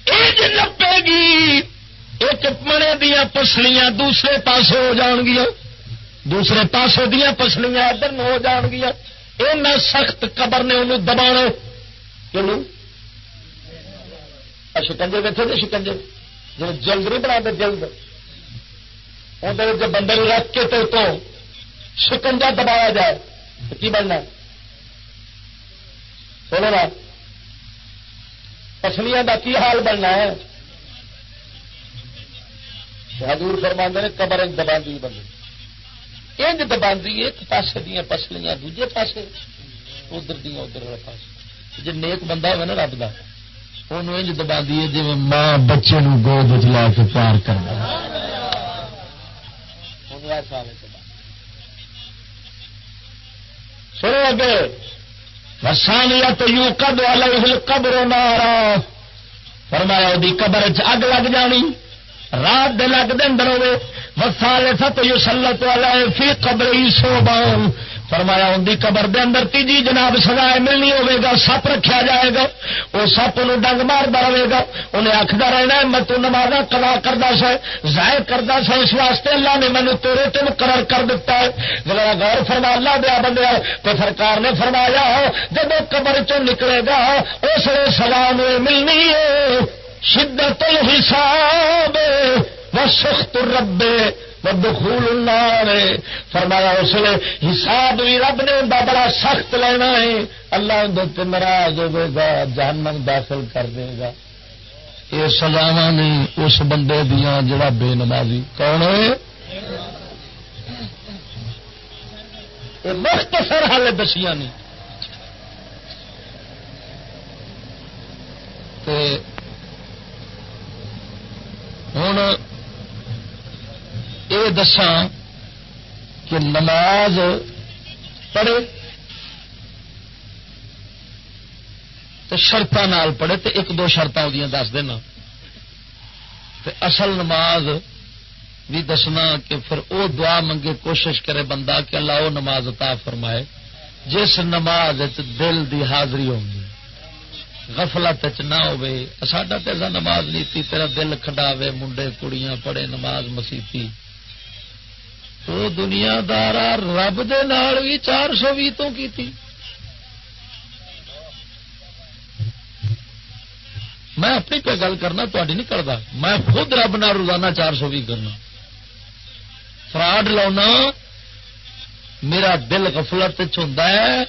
ایج نپے گی، ایک منے دیا پسلیاں دوسرے پاسے ہو جان گیا دوسرے پاسے دیا پسلیاں ادھر ہو جان گیا ایسا سخت قبر نے انہوں دبا شکنجے بیٹھے تھے شکنجے جی جلد نہیں بنا دے جلد اندر بندے رکھ کے تو تو شکنجا دبایا جائے تو کی بننا بولو نا پسلیاں کا کی حال بننا ہے حضور فرما نے قبر دبا دی بندے انج دبا ایک پاسے دیا پسلیاں دوجے پاسے ادھر دیا ادھر والے پاس جی نیک بندہ ہوا نا رب کا انج دبا دی جی ماں بچے گود لا کے پیار کرنا۔ سنو اگے رسانیہ تو یو کب والا قبر مارا فرمایا وہ قبر چ اگ لگ جانی، رات دے لگ دن ہوے وسالے ست یو سلت والا فی قبر ہی سو باؤ فرمایا، ان کی قبر دے اندر تیجی جناب سزائے ملنی ہوے گا، سپ رکھا جائے گا، وہ سپ ان ڈنگ مارتا رہے گا۔ انہیں آخر رہنا میں تو نماز کلا کرتا سا، ظاہر کرتا سا، اس واسطے اللہ نے مینو تیرے تو مقرر کر دیتا ہے۔ جب غور فرما، اللہ دیا بندہ تو سرکار نے فرمایا جب قبر چ نکلے گا، اس لیے سزا میں ملنی ہے۔ شدت الحساب و سخت ربے دخول النار فرمایا اس لیے حساب بھی رب نے ان بڑا سخت لینا ہے۔ اللہ اندر ناراض ہوے گا جہنم داخل کر دے گا۔ یہ سزاوا نہیں اس بندے دیا جڑا بے نمازی۔ کون ہے؟ مختصر حال دسیا نہیں ہوں یہ دسا کہ نماز پڑھے تو شرط پڑھے تو ایک دو شرط دس دینا۔ اصل نماز بھی دسنا کہ پھر وہ دعا منگے کوشش کرے بندہ کہ اللہ وہ نماز عطا فرمائے۔ جس نماز دل دی حاضری ہوگی غفلت نہ ہوڈا تیزا نماز نیتی تیرا دل کھڈاوے منڈے، کڑیاں پڑے نماز مسیتی تو دنیا دارا رب دے نال بھی چار سو بھی تو کی میں اپنی پہ گل کرنا تاری نہیں کرتا میں خود رب نال روزانہ چار سو بھی کرنا۔ فراڈ لاؤنا، میرا دل گفلت ہے،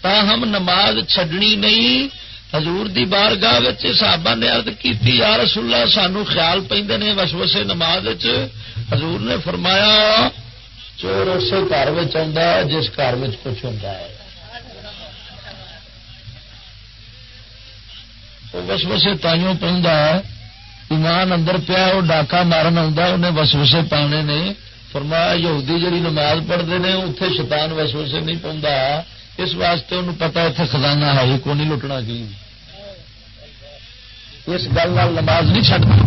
تا ہم نماز چھڈنی نہیں۔ حضور دی بارگاہ صحابہ نے ارد کی یا رسول اللہ، سانو خیال پہ وسوسے نماز حضور نے فرمایا چور اسی گھر آ جس گھر کچھ ہوتا ہے وسوسے تائیوں پہنچ ایمان اندر پیا وہ ڈاکا مارن انہیں وسوسے پاؤنے نے فرمایا یہودی جڑی نماز پڑھتے ہیں اتنے شیطان وسوسے نہیں پاؤں اس واسطے انہوں پتا اتنے خزانہ ہے ہی کو نہیں لٹنا کی اس گل نماز نہیں چڑھتی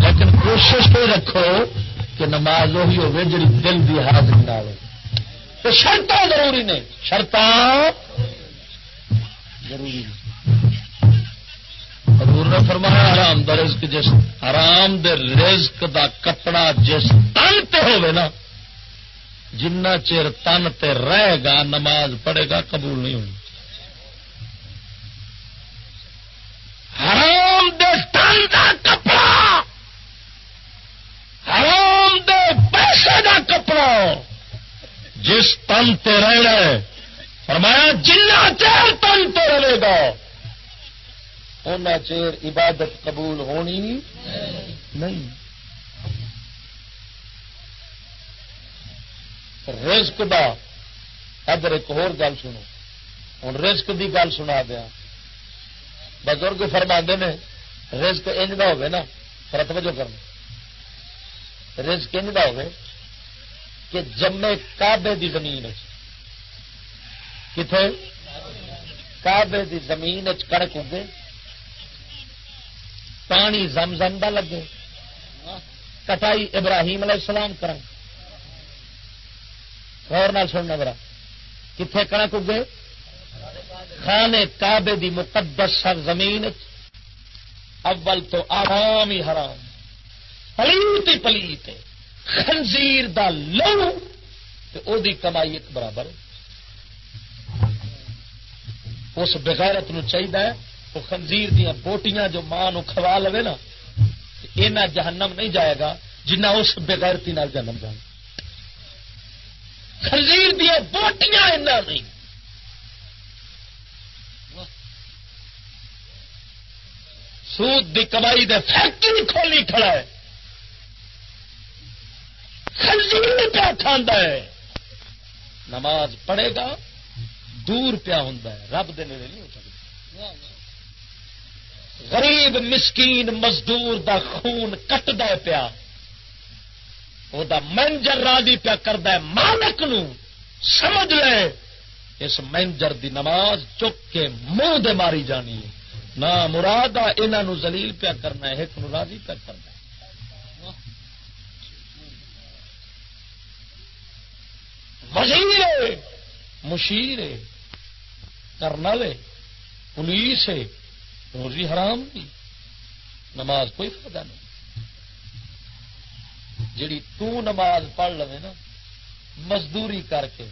لیکن کوشش تو رکھو کہ نماز وہی ہوگی جی دل کی حاضری نہ ہو شرط ضروری نے۔ شرط ضروری حضور نے فرمایا، حرام دا رزق جس حرام دے رزق دا کپڑا جس تن تے ہوئے نا، جنہ چیر تن تے رہے گا، نماز پڑھے گا، قبول نہیں ہونی حرام دے تن دا کپڑا حرام دے پیسے دا کپڑا۔ جس تن تے رہے فرمایا، جنہ چیر تن تے رہے گا۔ ان چیر عبادت قبول ہونی نہیں۔ رزق دا۔ ادھر ایک اور گل سنو۔ ہوں رزق دی گل سنا دیا بزرگ فرما نے، رزق انج کا ہوگا نا۔ توجہ کرنا رزق انج کا ہوگا کہ جمے کابے دی زمین کتنے کابے دی زمین کڑک اگے پانی زم زم کا لگے۔ کٹائی ابراہیم علیہ السلام کر سننا برا کتنے کنک اگے خانے کابے دی مقدس سر زمین اول تو آرام ہی حرام۔ پلیت ہی پلیت خنزیر دا لو او دی کمائی ایک برابر اس بغیرت نو چاہیے وہ خنزیر دیا بوٹیاں جو ماں کھوا لو نا یہ جہنم نہیں جائے گا جنہ اس بغیرتی جنم جائے۔ خنزیر دیا بوٹیاں نہیں۔ سود دی کمائی دے فیکٹری کھولی کھڑا ہے۔ خنزیر پیا کھانا ہے۔ نماز پڑھے گا، دور پیا ہوں رب دے نیڑے نہیں ہو سکتا۔ غریب مسکین مزدور دا خون کٹ پیا۔ وہ مینجر راضی پیا کرد مالک نو سمجھ لے، اس مینجر دی نماز چک کے منہ دے ماری جانی ہے۔ نہ مراد آ زلیل پیا کرنا ہے، ایک نو راضی پیا کرنا وزیر مشیر کرنل پولیس ہے، روزی حرام کی نماز کوئی فائدہ نہیں۔ جیڑی تو نماز پڑھ لو نا، مزدوری کر کے،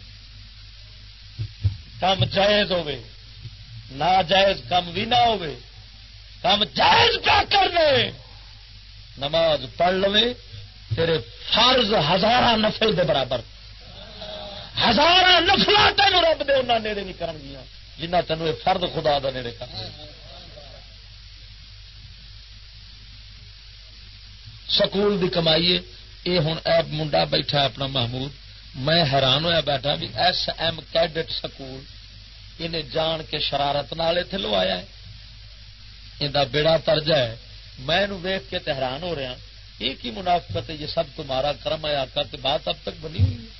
کم جائز ہوے ناجائز کم بھی نہ ہوے کم جائز کیا کر نماز پڑھ لو تیرے فرض ہزار نفل دے برابر۔ ہزار نفل تین رب دے انہیں نیڑے نہیں کرن گیا جنہ تینوں فرد خدا دا نیڑے کر سکول دی کمائیے یہ ہوں ایپ منڈا بیٹھا اپنا محمود، میں حیران ہویا بیٹھا بھی ایس ایم کیڈٹ سکول، انہیں جان کے شرارت نال اتنے لوایا ہے۔ یہ بیڑا ترجا ہے۔ میں ویخ کے حیران ہو رہا ہاں، یہ کی منافقت ہے؟ یہ سب تمہارا کرم ہے، آقا کہ بات اب تک بنی ہوئی ہے۔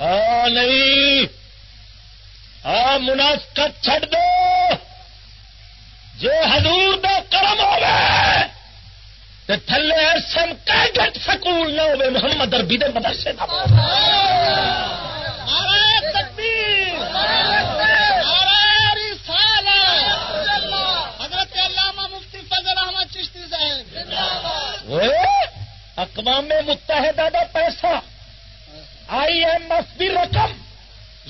نہیں۔ ہاں منافقت چھڑ دو۔ جو حضور دا کرم ہوگا تھلے ایسم کیڈٹ سکول نہ ہوئے محمد اربی دے مدرسے نہ اقوام متحدہ دا پیسہ۔ آئی ایم ایف دی رقم،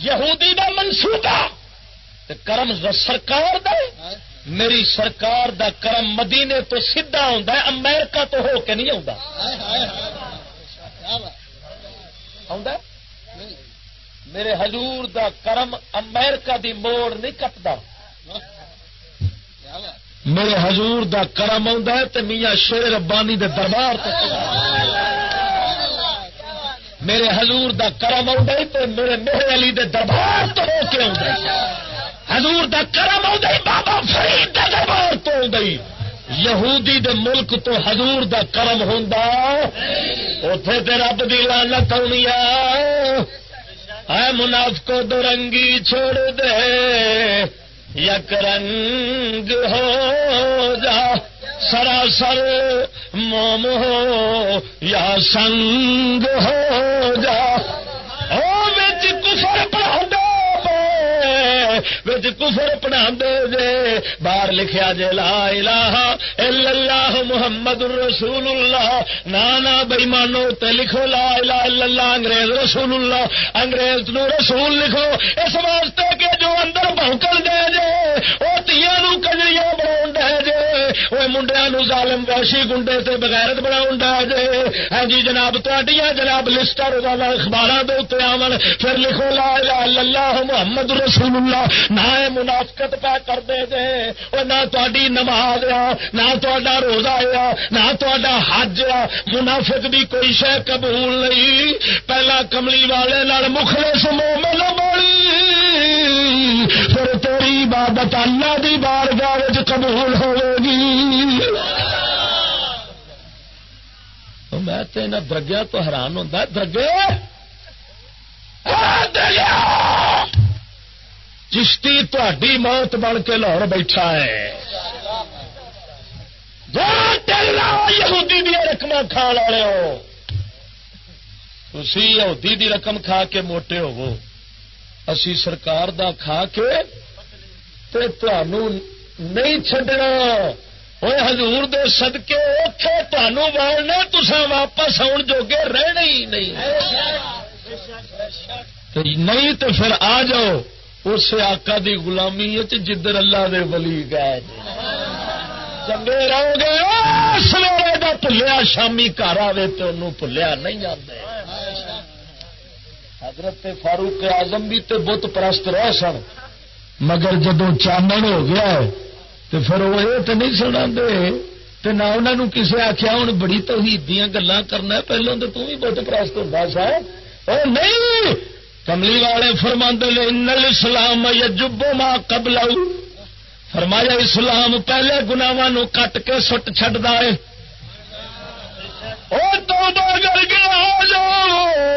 یہودی دا منصوبہ۔ کرم سرکار دے میری سرکار دا کرم مدینے تو سیدھا ہے، امریکہ تو ہو کے نہیں میرے حضور دا کرم امریکہ دی موڑ نہیں کٹتا میرے حضور دا کرم آ میاں شیر ربانی دے دربار میرے حضور دا کرم آ میرے میرے علی دے دربار تو ہو کے آ حضور دا کرم آ بابا فرید دا دربار تو گئی یہودی دے ملک تو حضور دا کرم ہوں اتے تو رب دی لانت ہونی ہے منافقو دو رنگی چھوڑ دے۔ یک رنگ ہو جا۔ سراسر موم ہو یا سنگ ہو جا۔ کفر پڑھا دے جے۔ باہر لکھیا جے، لا الہ الا اللہ محمد رسول اللہ۔ نانا بئی مانو تے لکھو لا الہ الا اللہ، انگریز رسول اللہ۔ انگریز نو رسول لکھو۔ اس واسطے کہ جو اندر بھونکل دے جے وہ تیا نو کجریاں بنا دے جے۔ وہ منڈیا نو ظالم ویشی گنڈے سے بغیرت بنا دے جے۔ ہاں جی جناب تڈیاں جناب لسٹا روزانہ اخبار دے اتنے آن پھر لکھو لا الہ الا اللہ محمد رسول اللہ۔ نہ منافقت پہ کر دے دے اور نہ تاری نماز آ، نہ تا روزہ آ، نہ تا حج آ۔ منافق بھی کوئی شہ قبول نہیں۔ پہلا کملی والے مخلے سمو مل بولی پھر تیری عبادت اللہ دی بار گاہ قبول ہوے گی۔ میں تو درگیا تو حیران ہوتا درگے چشتی تھی موت بن کے لاہور بیٹھا ہے۔ یہودی دیا رقم کھا والے ہو۔ تھی یہودی دی رقم کھا کے موٹے ہو اسی سرکار دا کھا کے تے نہیں چڈنا وہ ہزور دے سدکے اتے تمہوں والنے تسا واپس آن جوگے رہنے ہی نہیں۔ نہیں تو پھر آ جاؤ۔ اس آقا دی غلامی ہے جدھر اللہ دے ولی گئے چنگے رہو گے۔ سویرے کا پلیا شامی گھر آئے تو انہوں پلیا نہیں آتے حضرت فاروق آزم بھی تے بت پرست رہ سن۔ مگر جدو چانن ہو گیا تو پھر وہ یہ تو نہیں سنا دے نہ انہوں کسی آخیا ہوں بڑی تو دیا گلا کرنا پہلوں تو تم بھی بت پرست ہوتا سا۔ نہیں! کملی والے فرماند نے نل اسلام یجبو ما قبل فرمایا اسلام پہلے گناواں کٹ کے سٹ چڈ ہے۔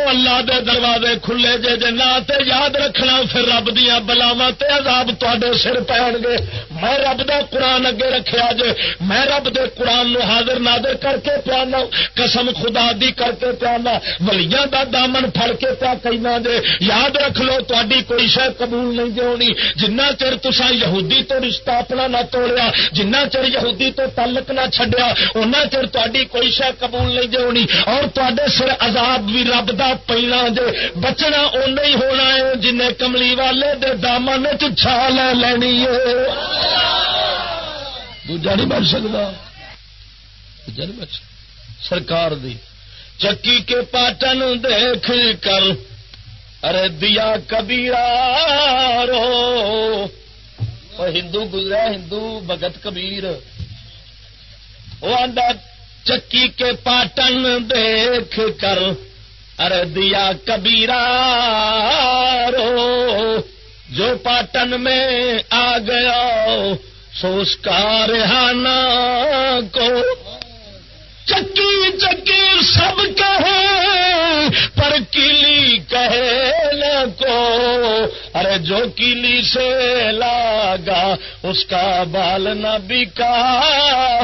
اللہ دے دروازے کھلے جے جے نہ تے یاد رکھنا، پھر رب دیا بلاوا عذاب تے سر پہن گے۔ میں رب دا قرآن اگے رکھیا جے۔ میں رب دے قرآن نو حاضر نادر کر کے پیانا۔ قسم خدا دی کر کے پیانا۔ ولیاں دا دامن پھڑ کے پیا کہنا جے۔ یاد رکھ لو تاری کوئی شہ قبول نہیں دے ہونی۔ جنہ چر تسا یہودی تو رشتہ اپنا نہ توڑیا، جنہ چر یہودی تو تعلق نہ چھڈیا اُنہ چر تاری کوئی شہ قبول نہیں دے ہونی اور تے سر عذاب بھی رب دا پینا جے بچنا اُن ہی ہونا ہے جن کملی والے دے دامن چھا لے لینی ہے۔ دوجا نہیں بچ سکتا دوجا نہیں بچ سرکار دی چکی کے پاٹن دیکھ کر۔ ارے دیا کبیرا رو۔ ہندو گزرا، ہندو بگت کبیر۔ وہ آدھا چکی کے پاٹن دیکھ کر ارے دیا کبیرا رو۔ جو پاٹن میں آ گیا سوس کا رہانا کو۔ چکی چکی، سب کہے، پر کلی کہے کو۔ ارے جو کلی سے لاگا، اس کا بال نہ بکا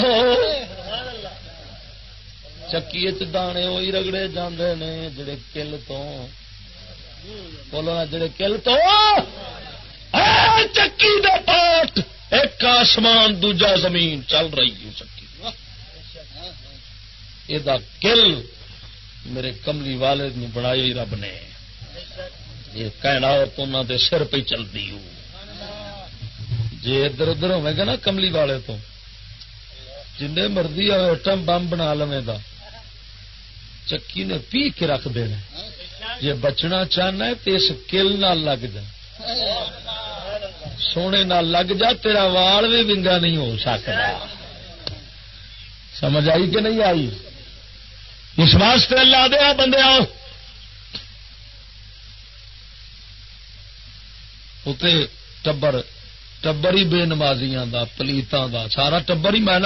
ہو۔ چکی دانے وہی رگڑے جاندے نے جڑے کل تو بولو نا جڑے کل تو چکی دے پاٹ ایک آسمان دوجا زمین چل رہی ہے چکی یہ کل میرے کملی والے بنائی رب نے یہ کہنا تو انہوں دے سر پہ چلتی ہو جی ادھر ادھر ہوے گا نا کملی والے تو جن مرضی آٹم بم بنا لو چکی نے پی کے رکھ دینا جی بچنا چاہنا ہے تو اس کل نہ لگ جا۔ سونے نہ لگ جا، تیرا وال بھی ونگا نہیں ہو سکتا۔ سمجھ آئی کہ نہیں آئی؟ اس واسطے اللہ دیا بندے اتنے ٹبر ٹبر ہی بے نمازیاں دا، پلیتاں دا۔ سارا ٹبر ہی میں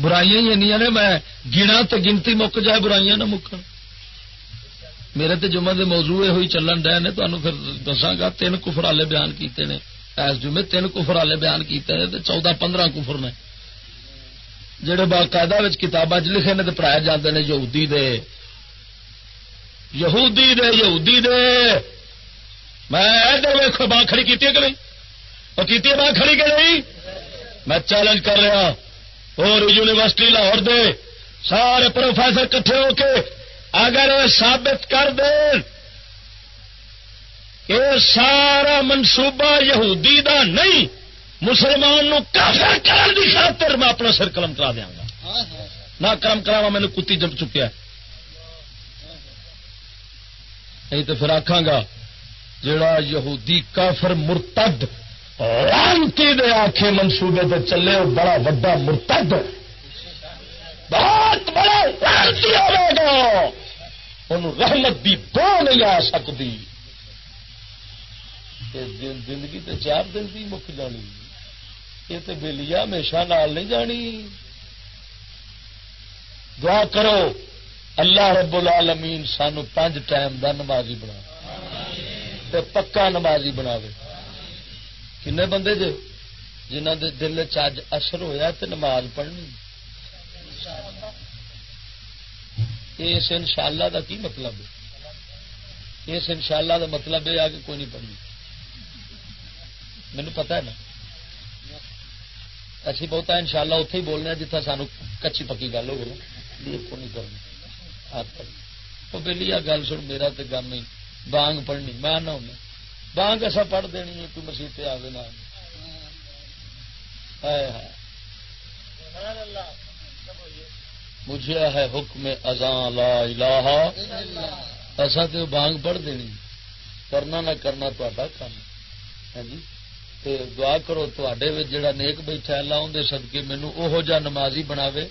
برائیاں ہی نے، میں گنا تو گنتی مک جائے، برائیاں نہ مکن۔ میرے تے جمعہ دے موضوع ہوئی چلن ڈے نے تمہیں پھر دساگا تین کفرالے بیان کیتے نے۔ ایس جمعے تین کفرالے بیان کیتے ہیں چودہ پندرہ کفر نے۔ جہے باقاعدہ کتابیں لکھے نے پڑھائے جاتے ہیں یہودی دے۔ یہودی دے یہودی دے۔ میں ویخو باں کھڑی کی کہ نہیں؟ وہ کی باں کھڑی کہ نہیں؟ میں چیلنج کر رہا اور یونیورسٹی لاہور دے سارے پروفیسر کٹھے ہو کے اگر وہ ثابت کر دیں کہ سارا منصوبہ یہودی دا نہیں، مسلمان نو کافر کرن دی خاطر میں اپنا سر قلم کرا دیا گا۔ نہ کرم کرا مینو کتی جم چکیا۔ نہیں تو پھر آخا گا جڑا یہودی کافر مرتد رانتی دے آخے منصوبے تے چلے، وہ بڑا وڈا مرتد۔ بہت بڑا رانتی ہوے گا۔ ان رحمت دی بو نہیں آ سکتی۔ زندگی تے چار دن کی مک جانی۔ یہ تو بےلی ہمیشہ نال نہیں جانی۔ دعا کرو، اللہ رب العالمین سانو پانچ ٹائم دا نمازی بنا۔ پکا نمازی بنا کنے بندے جے جنہ دے دل چج اثر ہویا تے نماز پڑھنی اس ان شاء اللہ کا کی مطلب ہے اس ان شاء اللہ کا مطلب یہ آ کہ کوئی نہیں پڑھنی مینو پتا ہے نا اچھی بہت ان شاء اللہ اتے ہی بولنے جتنا سانو کچی پکی گل ہو نہیں وہ بہلی آ گل سن میرا تو گم ہی بانگ پڑھنی میں نہ ہونا بانگ ایسا پڑھ دینی ہے کوئی مسیح آئے نہ مجھے ہے حکم ازاں لا الہ ایسا تو بانگ پڑھ دینی کرنا نہ کرنا تا کام ہے جی دعا کرو تے جڑا نیک بیٹھا اللہ اندر سدکے مینو وہ جا نمازی بناوے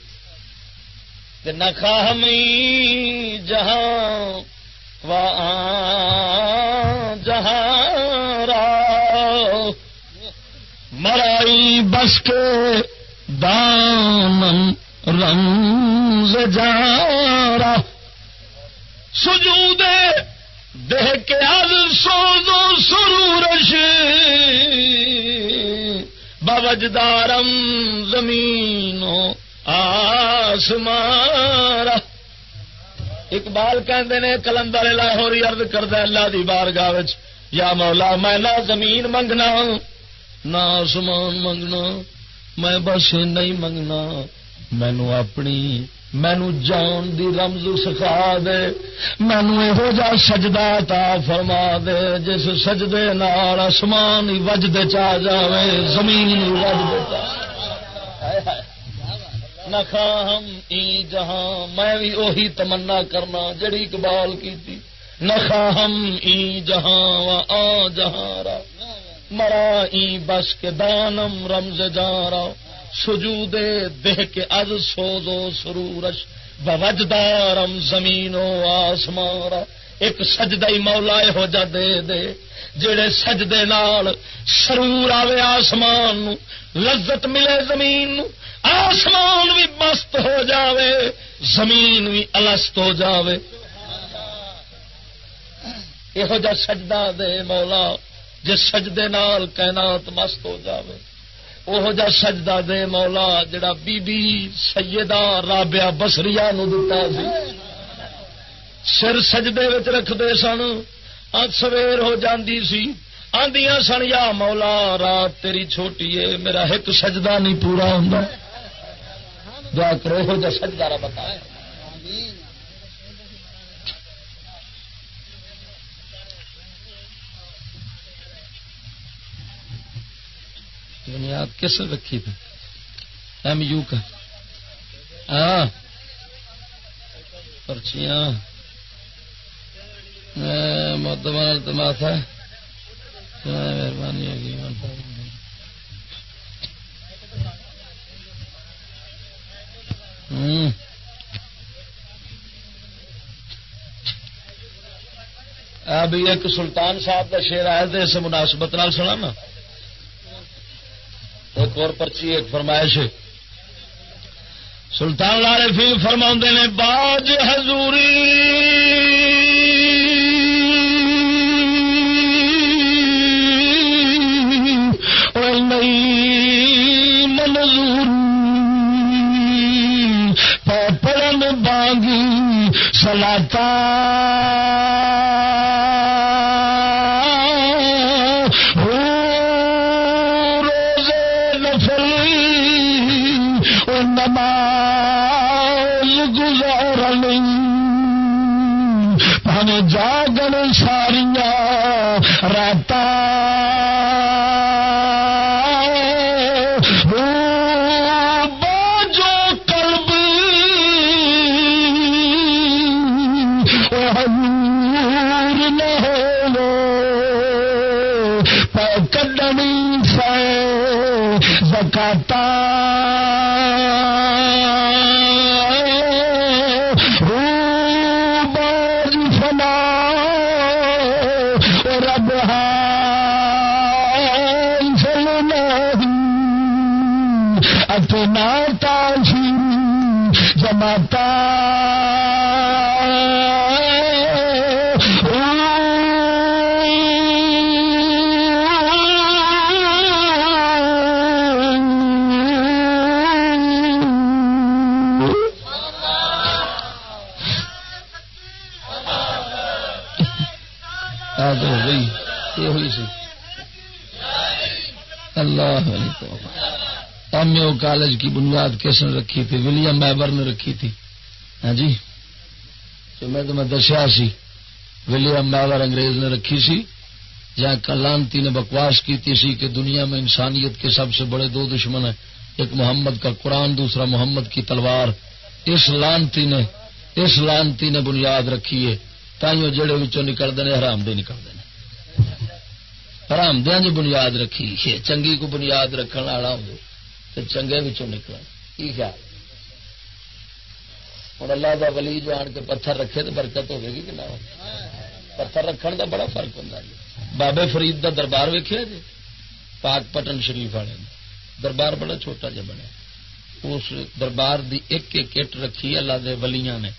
کہ نہ خاہمی جہاں جہاں را مرائی بس کے دامن رمز جارا سجود دہ کے آج سو دو سرورش۔ بوجدارم زمین آسمارا اقبال کہندے نے کلندر لاہوری ارد کردہ اللہ دی بارگاہ یا مولا میں نہ زمین منگنا ہوں۔ نہ آسمان منگنا، میں بس نہیں منگنا۔ مینو اپنی، مینو جان دی رمز سکھا دے۔ مینو یہو جا سجدہ تا فرما دے، جس سجدے نال آسمان ہی وجد چا جاوے، زمین وجد نخا ہم ای جہاں، میں بھی اوہی تمنا کرنا جڑی اقبال کی تھی نخا ہم ای جہاں و آ جہاں را۔ مرا ای بس کے دانم رمز جارا سجو دے دہ کے از سوزو سرورش بوجدارم زمین و آسمارا ایک سجدہ مولا ہو جا دے دے جڑے سجدے نال سرور آوے آسمان نو، لذت ملے زمین نو۔ آسمان بھی مست ہو جاوے، زمین بھی الست ہو جاوے۔ یہو جا سجدہ دے مولا۔ جس سجدے نال کائنات مست ہو جاوے وہ جا سجدہ دے مولا جڑا بی بی سیدہ رابعہ بسریا نو دتا سی۔ سر سجدے وچ رکھتے سن اج سویر ہو جاندی سی۔ آندیاں سن، یا مولا، رات تیری چھوٹی ہے میرا ایک سجدہ نہیں پورا ہوں دعا کرو ہو جا سجدہ بتا بنیاد کس رکھی تھی؟ ایم یو کا۔ ہاں۔ پرچیاں۔ مہربانی ہوگی ابھی ایک سلطان صاحب کا شیر آیا تو اس مناسبت سنا نا اور پرچی ایک فرمائش سلطان لال فی فرما نے، باج حضوری۔ منظور۔ پڑن بانگی سلاتا۔ بنیاد کس نے رکھی تھی؟ ولیم میبر نے رکھی تھی۔ ہاں جی؟ تو میں تمہیں دسیا سی، ولیم میبر انگریز نے رکھی سی، جہاں کلانتی نے بکواس کی سی کہ دنیا میں انسانیت کے سب سے بڑے دو دشمن ہیں۔ ایک محمد کا قرآن، دوسرا محمد کی تلوار۔ اس لانتی نے، اس لانتی نے بنیاد رکھی ہے۔ تائیوں جڑے بچوں نکلتے ہیں حرام دے نکلتے ہیں حرام دیا جی بنیاد رکھی۔ چنگی کو بنیاد رکھنے والا ہوں چنگے بچوں نکل کی خیال ہوں اللہ کا ولی جو آن کے پتھر رکھے تو برکت ہوگی کہ نہ پتھر رکھنے کا بڑا فرق ہوتا جی بابے فرید کا دربار ویکیا جی پاک پٹن شریف والے دربار بڑا چھوٹا جا بنیا اس دربار دی ایک ایک اٹ رکھی اللہ دے ولیاں نے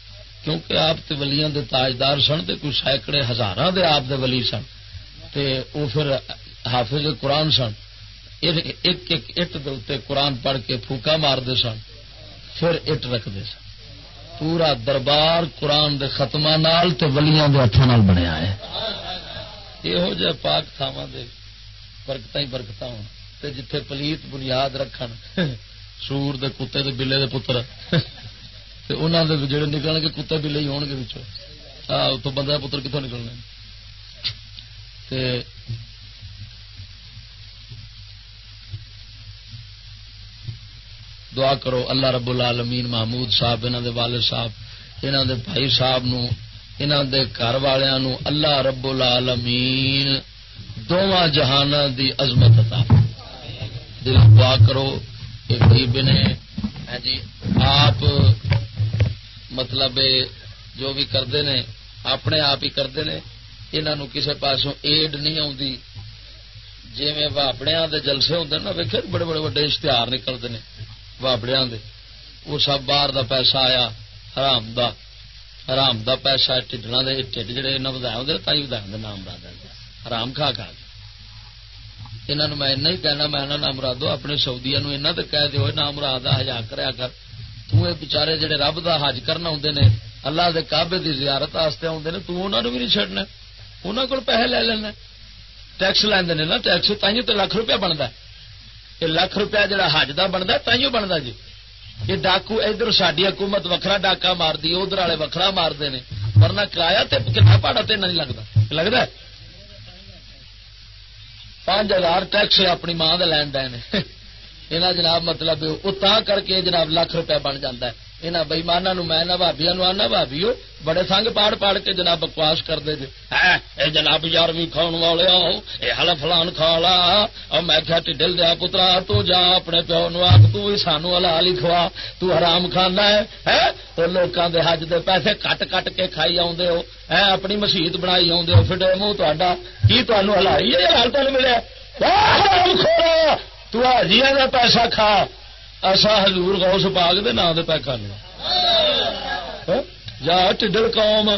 کیونکہ آپ تے ولیاں دے تاجدار سن تے کوئی سینکڑے ہزار دے آپ دے ولی سن تے وہ پھر حافظ قرآن سن ایک ایک اٹ دے قرآن پڑھ کے پھوکا مارتے سن، پھر اٹ رکھتے سن۔ پورا دربار قرآن دے ختمہ نال تے ولیاں دے ہاتھوں نال بنیا ہے۔ یہو جہ پاک تھاوا دے برکت ہی برکت ہو جتھے پلیت بنیاد رکھن، سور دے کتے دے بلے دے پتر۔ تے انہاں دے جڑے نکلن گے، کتے بلے ہی ہون گے وچوں۔ ہاں تو بندہ پتر کتوں نکلنے؟ تے دعا کرو اللہ رب العالمین محمود صاحب انہوں دے والد صاحب انہوں دے بھائی صاحب نو انہوں دے گھر والوں اللہ رب العالمین دونوں جہان دی عظمت عطا دل دعا کرو غریب نے ہاں جی آپ مطلب جو بھی کرتے ہیں اپنے آپ ہی کرتے ہیں انہوں کسی پاسوں ایڈ نہیں آتی جی وابڑیا کے جلسے ہوتے نا ویک بڑے بڑے وڈے اشتہار نکلتے ہیں وابڑیا وہ سب باہر دا پیسہ آیا حرام دا حرام دا پیسہ ٹھڈنا دے ٹھڈ جڑے بدایا ہوتے تھی بدایا نام مراد حرام کھا کھا کے انہوں میں ہی کہنا میں نام مرادو اپنے سعودیا نو ایسا تو کہہ دو نام مراد ہزار کریا کر تچارے جڑے رب دا حج کرنا ہوں نے اللہ دے کابے دی زیارت آستے آتے ہیں تنا بھی نہیں چڈنا انہوں کو پیسے لے لینا ٹیکس لینے نا ٹیکس تھی تو لاکھ روپیہ بنتا ہے یہ لاکھ روپیہ جڑا حج کا بنتا تائیوں بنتا جی یہ ڈاکو ادھر ساری حکومت وکھرا ڈاکا مارتی ادھر والے وکرا مارتے ہیں ورنہ کرایہ کتنا پہاڑا تین نہیں لگتا لگتا پانچ ہزار ٹیکس اپنی ماں کا لین دین یہاں جناب مطلب وہ کر کے جناب لاکھ روپیہ بن جاتا ہے۔ یہاں بئیمانا میں بھابیا نو آنا بھابی بڑے سنگ پاڑ پاڑ کے جناب بکواس کرتے جی ہاں، اے جناب یار بھی کھاؤ والے آؤ یہ ہل فلان کھا لا۔ اور میں کیا ٹھل دیا پترا، تو جا اپنے پیو نو آ تو سانو ہلا لی کھوا۔ تو حرام کھانا ہے ہاں؟ تو لوگوں دے حج دے پیسے کٹ کٹ کے کھائی آدھے ہو۔ ہاں، اپنی مسیت بنائی آدھے ہو۔ پھر منہ تا کی تمہوں ہلائی ہے حال تمہیں ملے تو کا جی, پیسہ کھا۔ ایسا ہزور غوث پاک دے نام دے پہ کھانے ہاں؟ جا ٹڈل قوم۔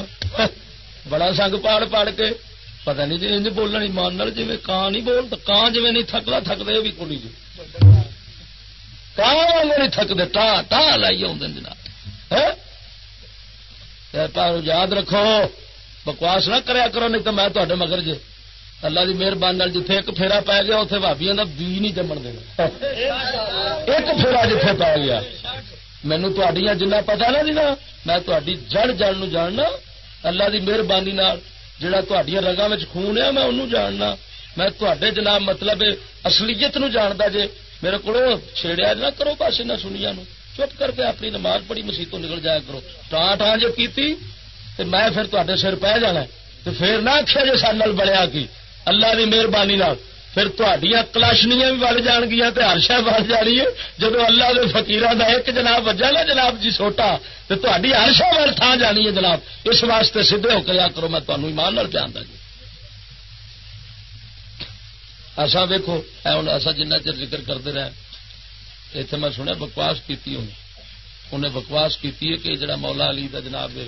بڑا سنگ پاڑ پاڑ کے۔ پتہ نہیں جی انج بولنا ایمان جی کان نہیں بولتا کان جی نہیں تھکتا تھکتے بھی کڑی جی۔ کان نہیں تھکتے ٹا ٹا لائی آدھے جناب ہاں؟ یاد رکھو۔ بکواس نہ کریا کرو، نہیں تو میں تے مگر جی اللہ کی مہربانی جتھے ایک پھیرا پی گیا اتنے بھابیا کا بی نہیں جمن دینا۔ ایک پھیرا جتھے پی گیا۔ مینو جنہ پتا نا جی میں تاری جڑ جڑ جاننا۔ اللہ کی مہربانی جہاں تڈیا خون ہے، میں انہوں جاننا۔ میں تے جناب مطلب اصلیت نو جانتا جے، میرے کو چھیڑیا نہ کرو، بس نہ سنیا نو چپ کر کے اپنی نماز پڑھی مسیتوں نکل جایا کرو۔ ٹان ٹان جو کی میں پھر تے سر پہ جانا پھر نہ آخیا جی سال بڑھیا کی۔ اللہ کی مہربانی پھر کلاشنیاں بھی بڑھ جان گیا ہر شہ بڑھ جانی ہے۔ جب اللہ کے فکیر کا ایک جناب وجہ نا جناب جی سوٹا تو تاری ہر شہ بڑھ تھان جانی ہے جناب۔ اس واسطے سیدے ہو کے کرو، میں تمہیں ایمان نال پہ جی ایسا ویکو ہوں ایسا جنہ چر ذکر کرتے رہے اتنے میں سنیا بکواس کی انہیں بکواس کی کہ جڑا مولا علی کا جناب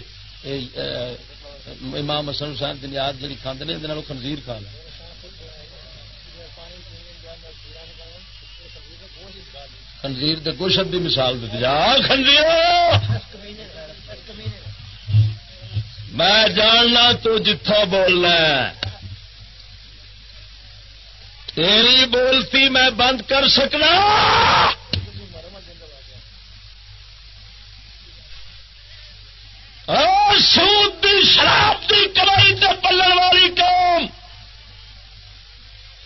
امام حسن حسین دنیاد جی کھانے یہ خنزیر کھا لیں خنزیر دے گوشت دی مثال دیتی جا خنزیر! میں جاننا تو جتھا بولنا تیری بولتی میں بند کر سکنا۔ سود دی شراب دی کمائی تے پلن والی قوم۔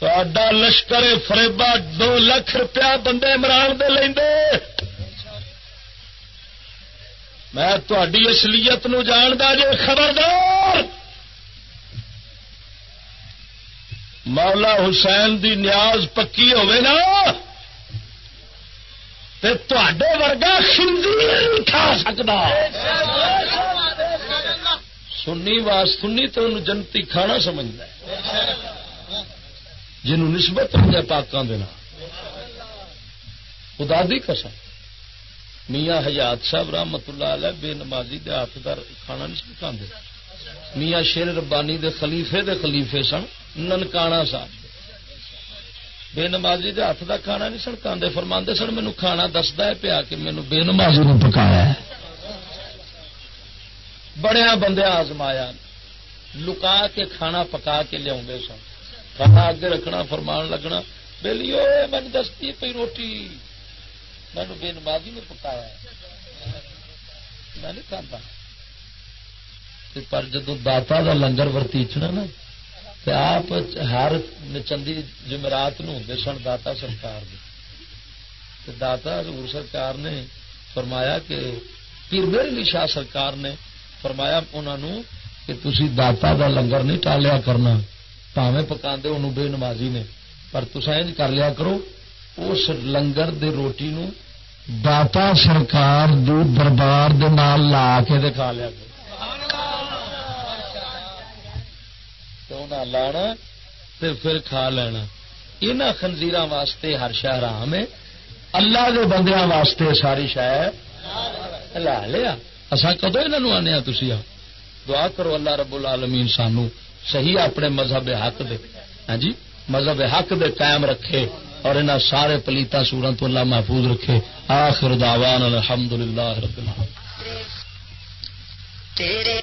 تا لشکر فریبا دو لاکھ روپیہ بندے عمران دے لیں میں تھی اصلیت نو جاندا جے خبردار۔ مولا حسین دی نیاز پکی ہوے نا۔ تے ورگا خنزیر کھا سکتا سنی واس سنی تو جنتی کھانا سمجھتا جنہوں نسبت ہو جائے پاکوں کے خدا دی قسم۔ میاں حیات صاحب رحمت اللہ علیہ بے نمازی دے ہاتھ دار کھانا نہیں کھانے میاں شیر ربانی دے خلیفے دے خلیفے سن، ننکانا صاحب۔ بے نمازی دے ہاتھ دا کھانا نہیں سن کھانے فرماندے سن مینو کھانا دستا ہے پیا کہ مینو بے نمازی نے پکایا ہے۔ بڑے بندے آزمایا۔ لکا کے کھانا پکا کے لیا سن۔ کھانا اگے رکھنا، فرمان لگنا۔ بہلی من دستی پی روٹی۔ مینو بے نمازی نے پکایا۔ میں نہیں کھانا پر جدو داتا دا لنگر ورتیچنا نا تو آپ ہر چندی جمعرات نو ہوں سن داتا سرکار داتا حضور سرکار نے فرمایا کہ پیر میرے شاہ سرکار نے فرمایا انہوں کہ تھی داتا دا لنگر نہیں ٹالیا کرنا۔ پاوے پکا انہوں بے نمازی نے پر تصا انج کر لیا کرو اس لنگر دے روٹی نو داتا سرکار دو دربار دے نال لا کے دے کھا لیا کرو لانا پھر کھا لینا یہاں خنزیر واسطے ہر شہر آم ہے اللہ کے بندیاں واسطے ساری شہ لا لیا اصا کدو یہ آنے تھی دعا کرو اللہ رب العالمین سانو صحیح اپنے مذہب حق دے۔ ہاں جی مذہب حق دے قائم رکھے اور انہاں سارے پلیتا سورا تو اللہ محفوظ رکھے۔ آخر دعوان الحمد للہ رب العالمین۔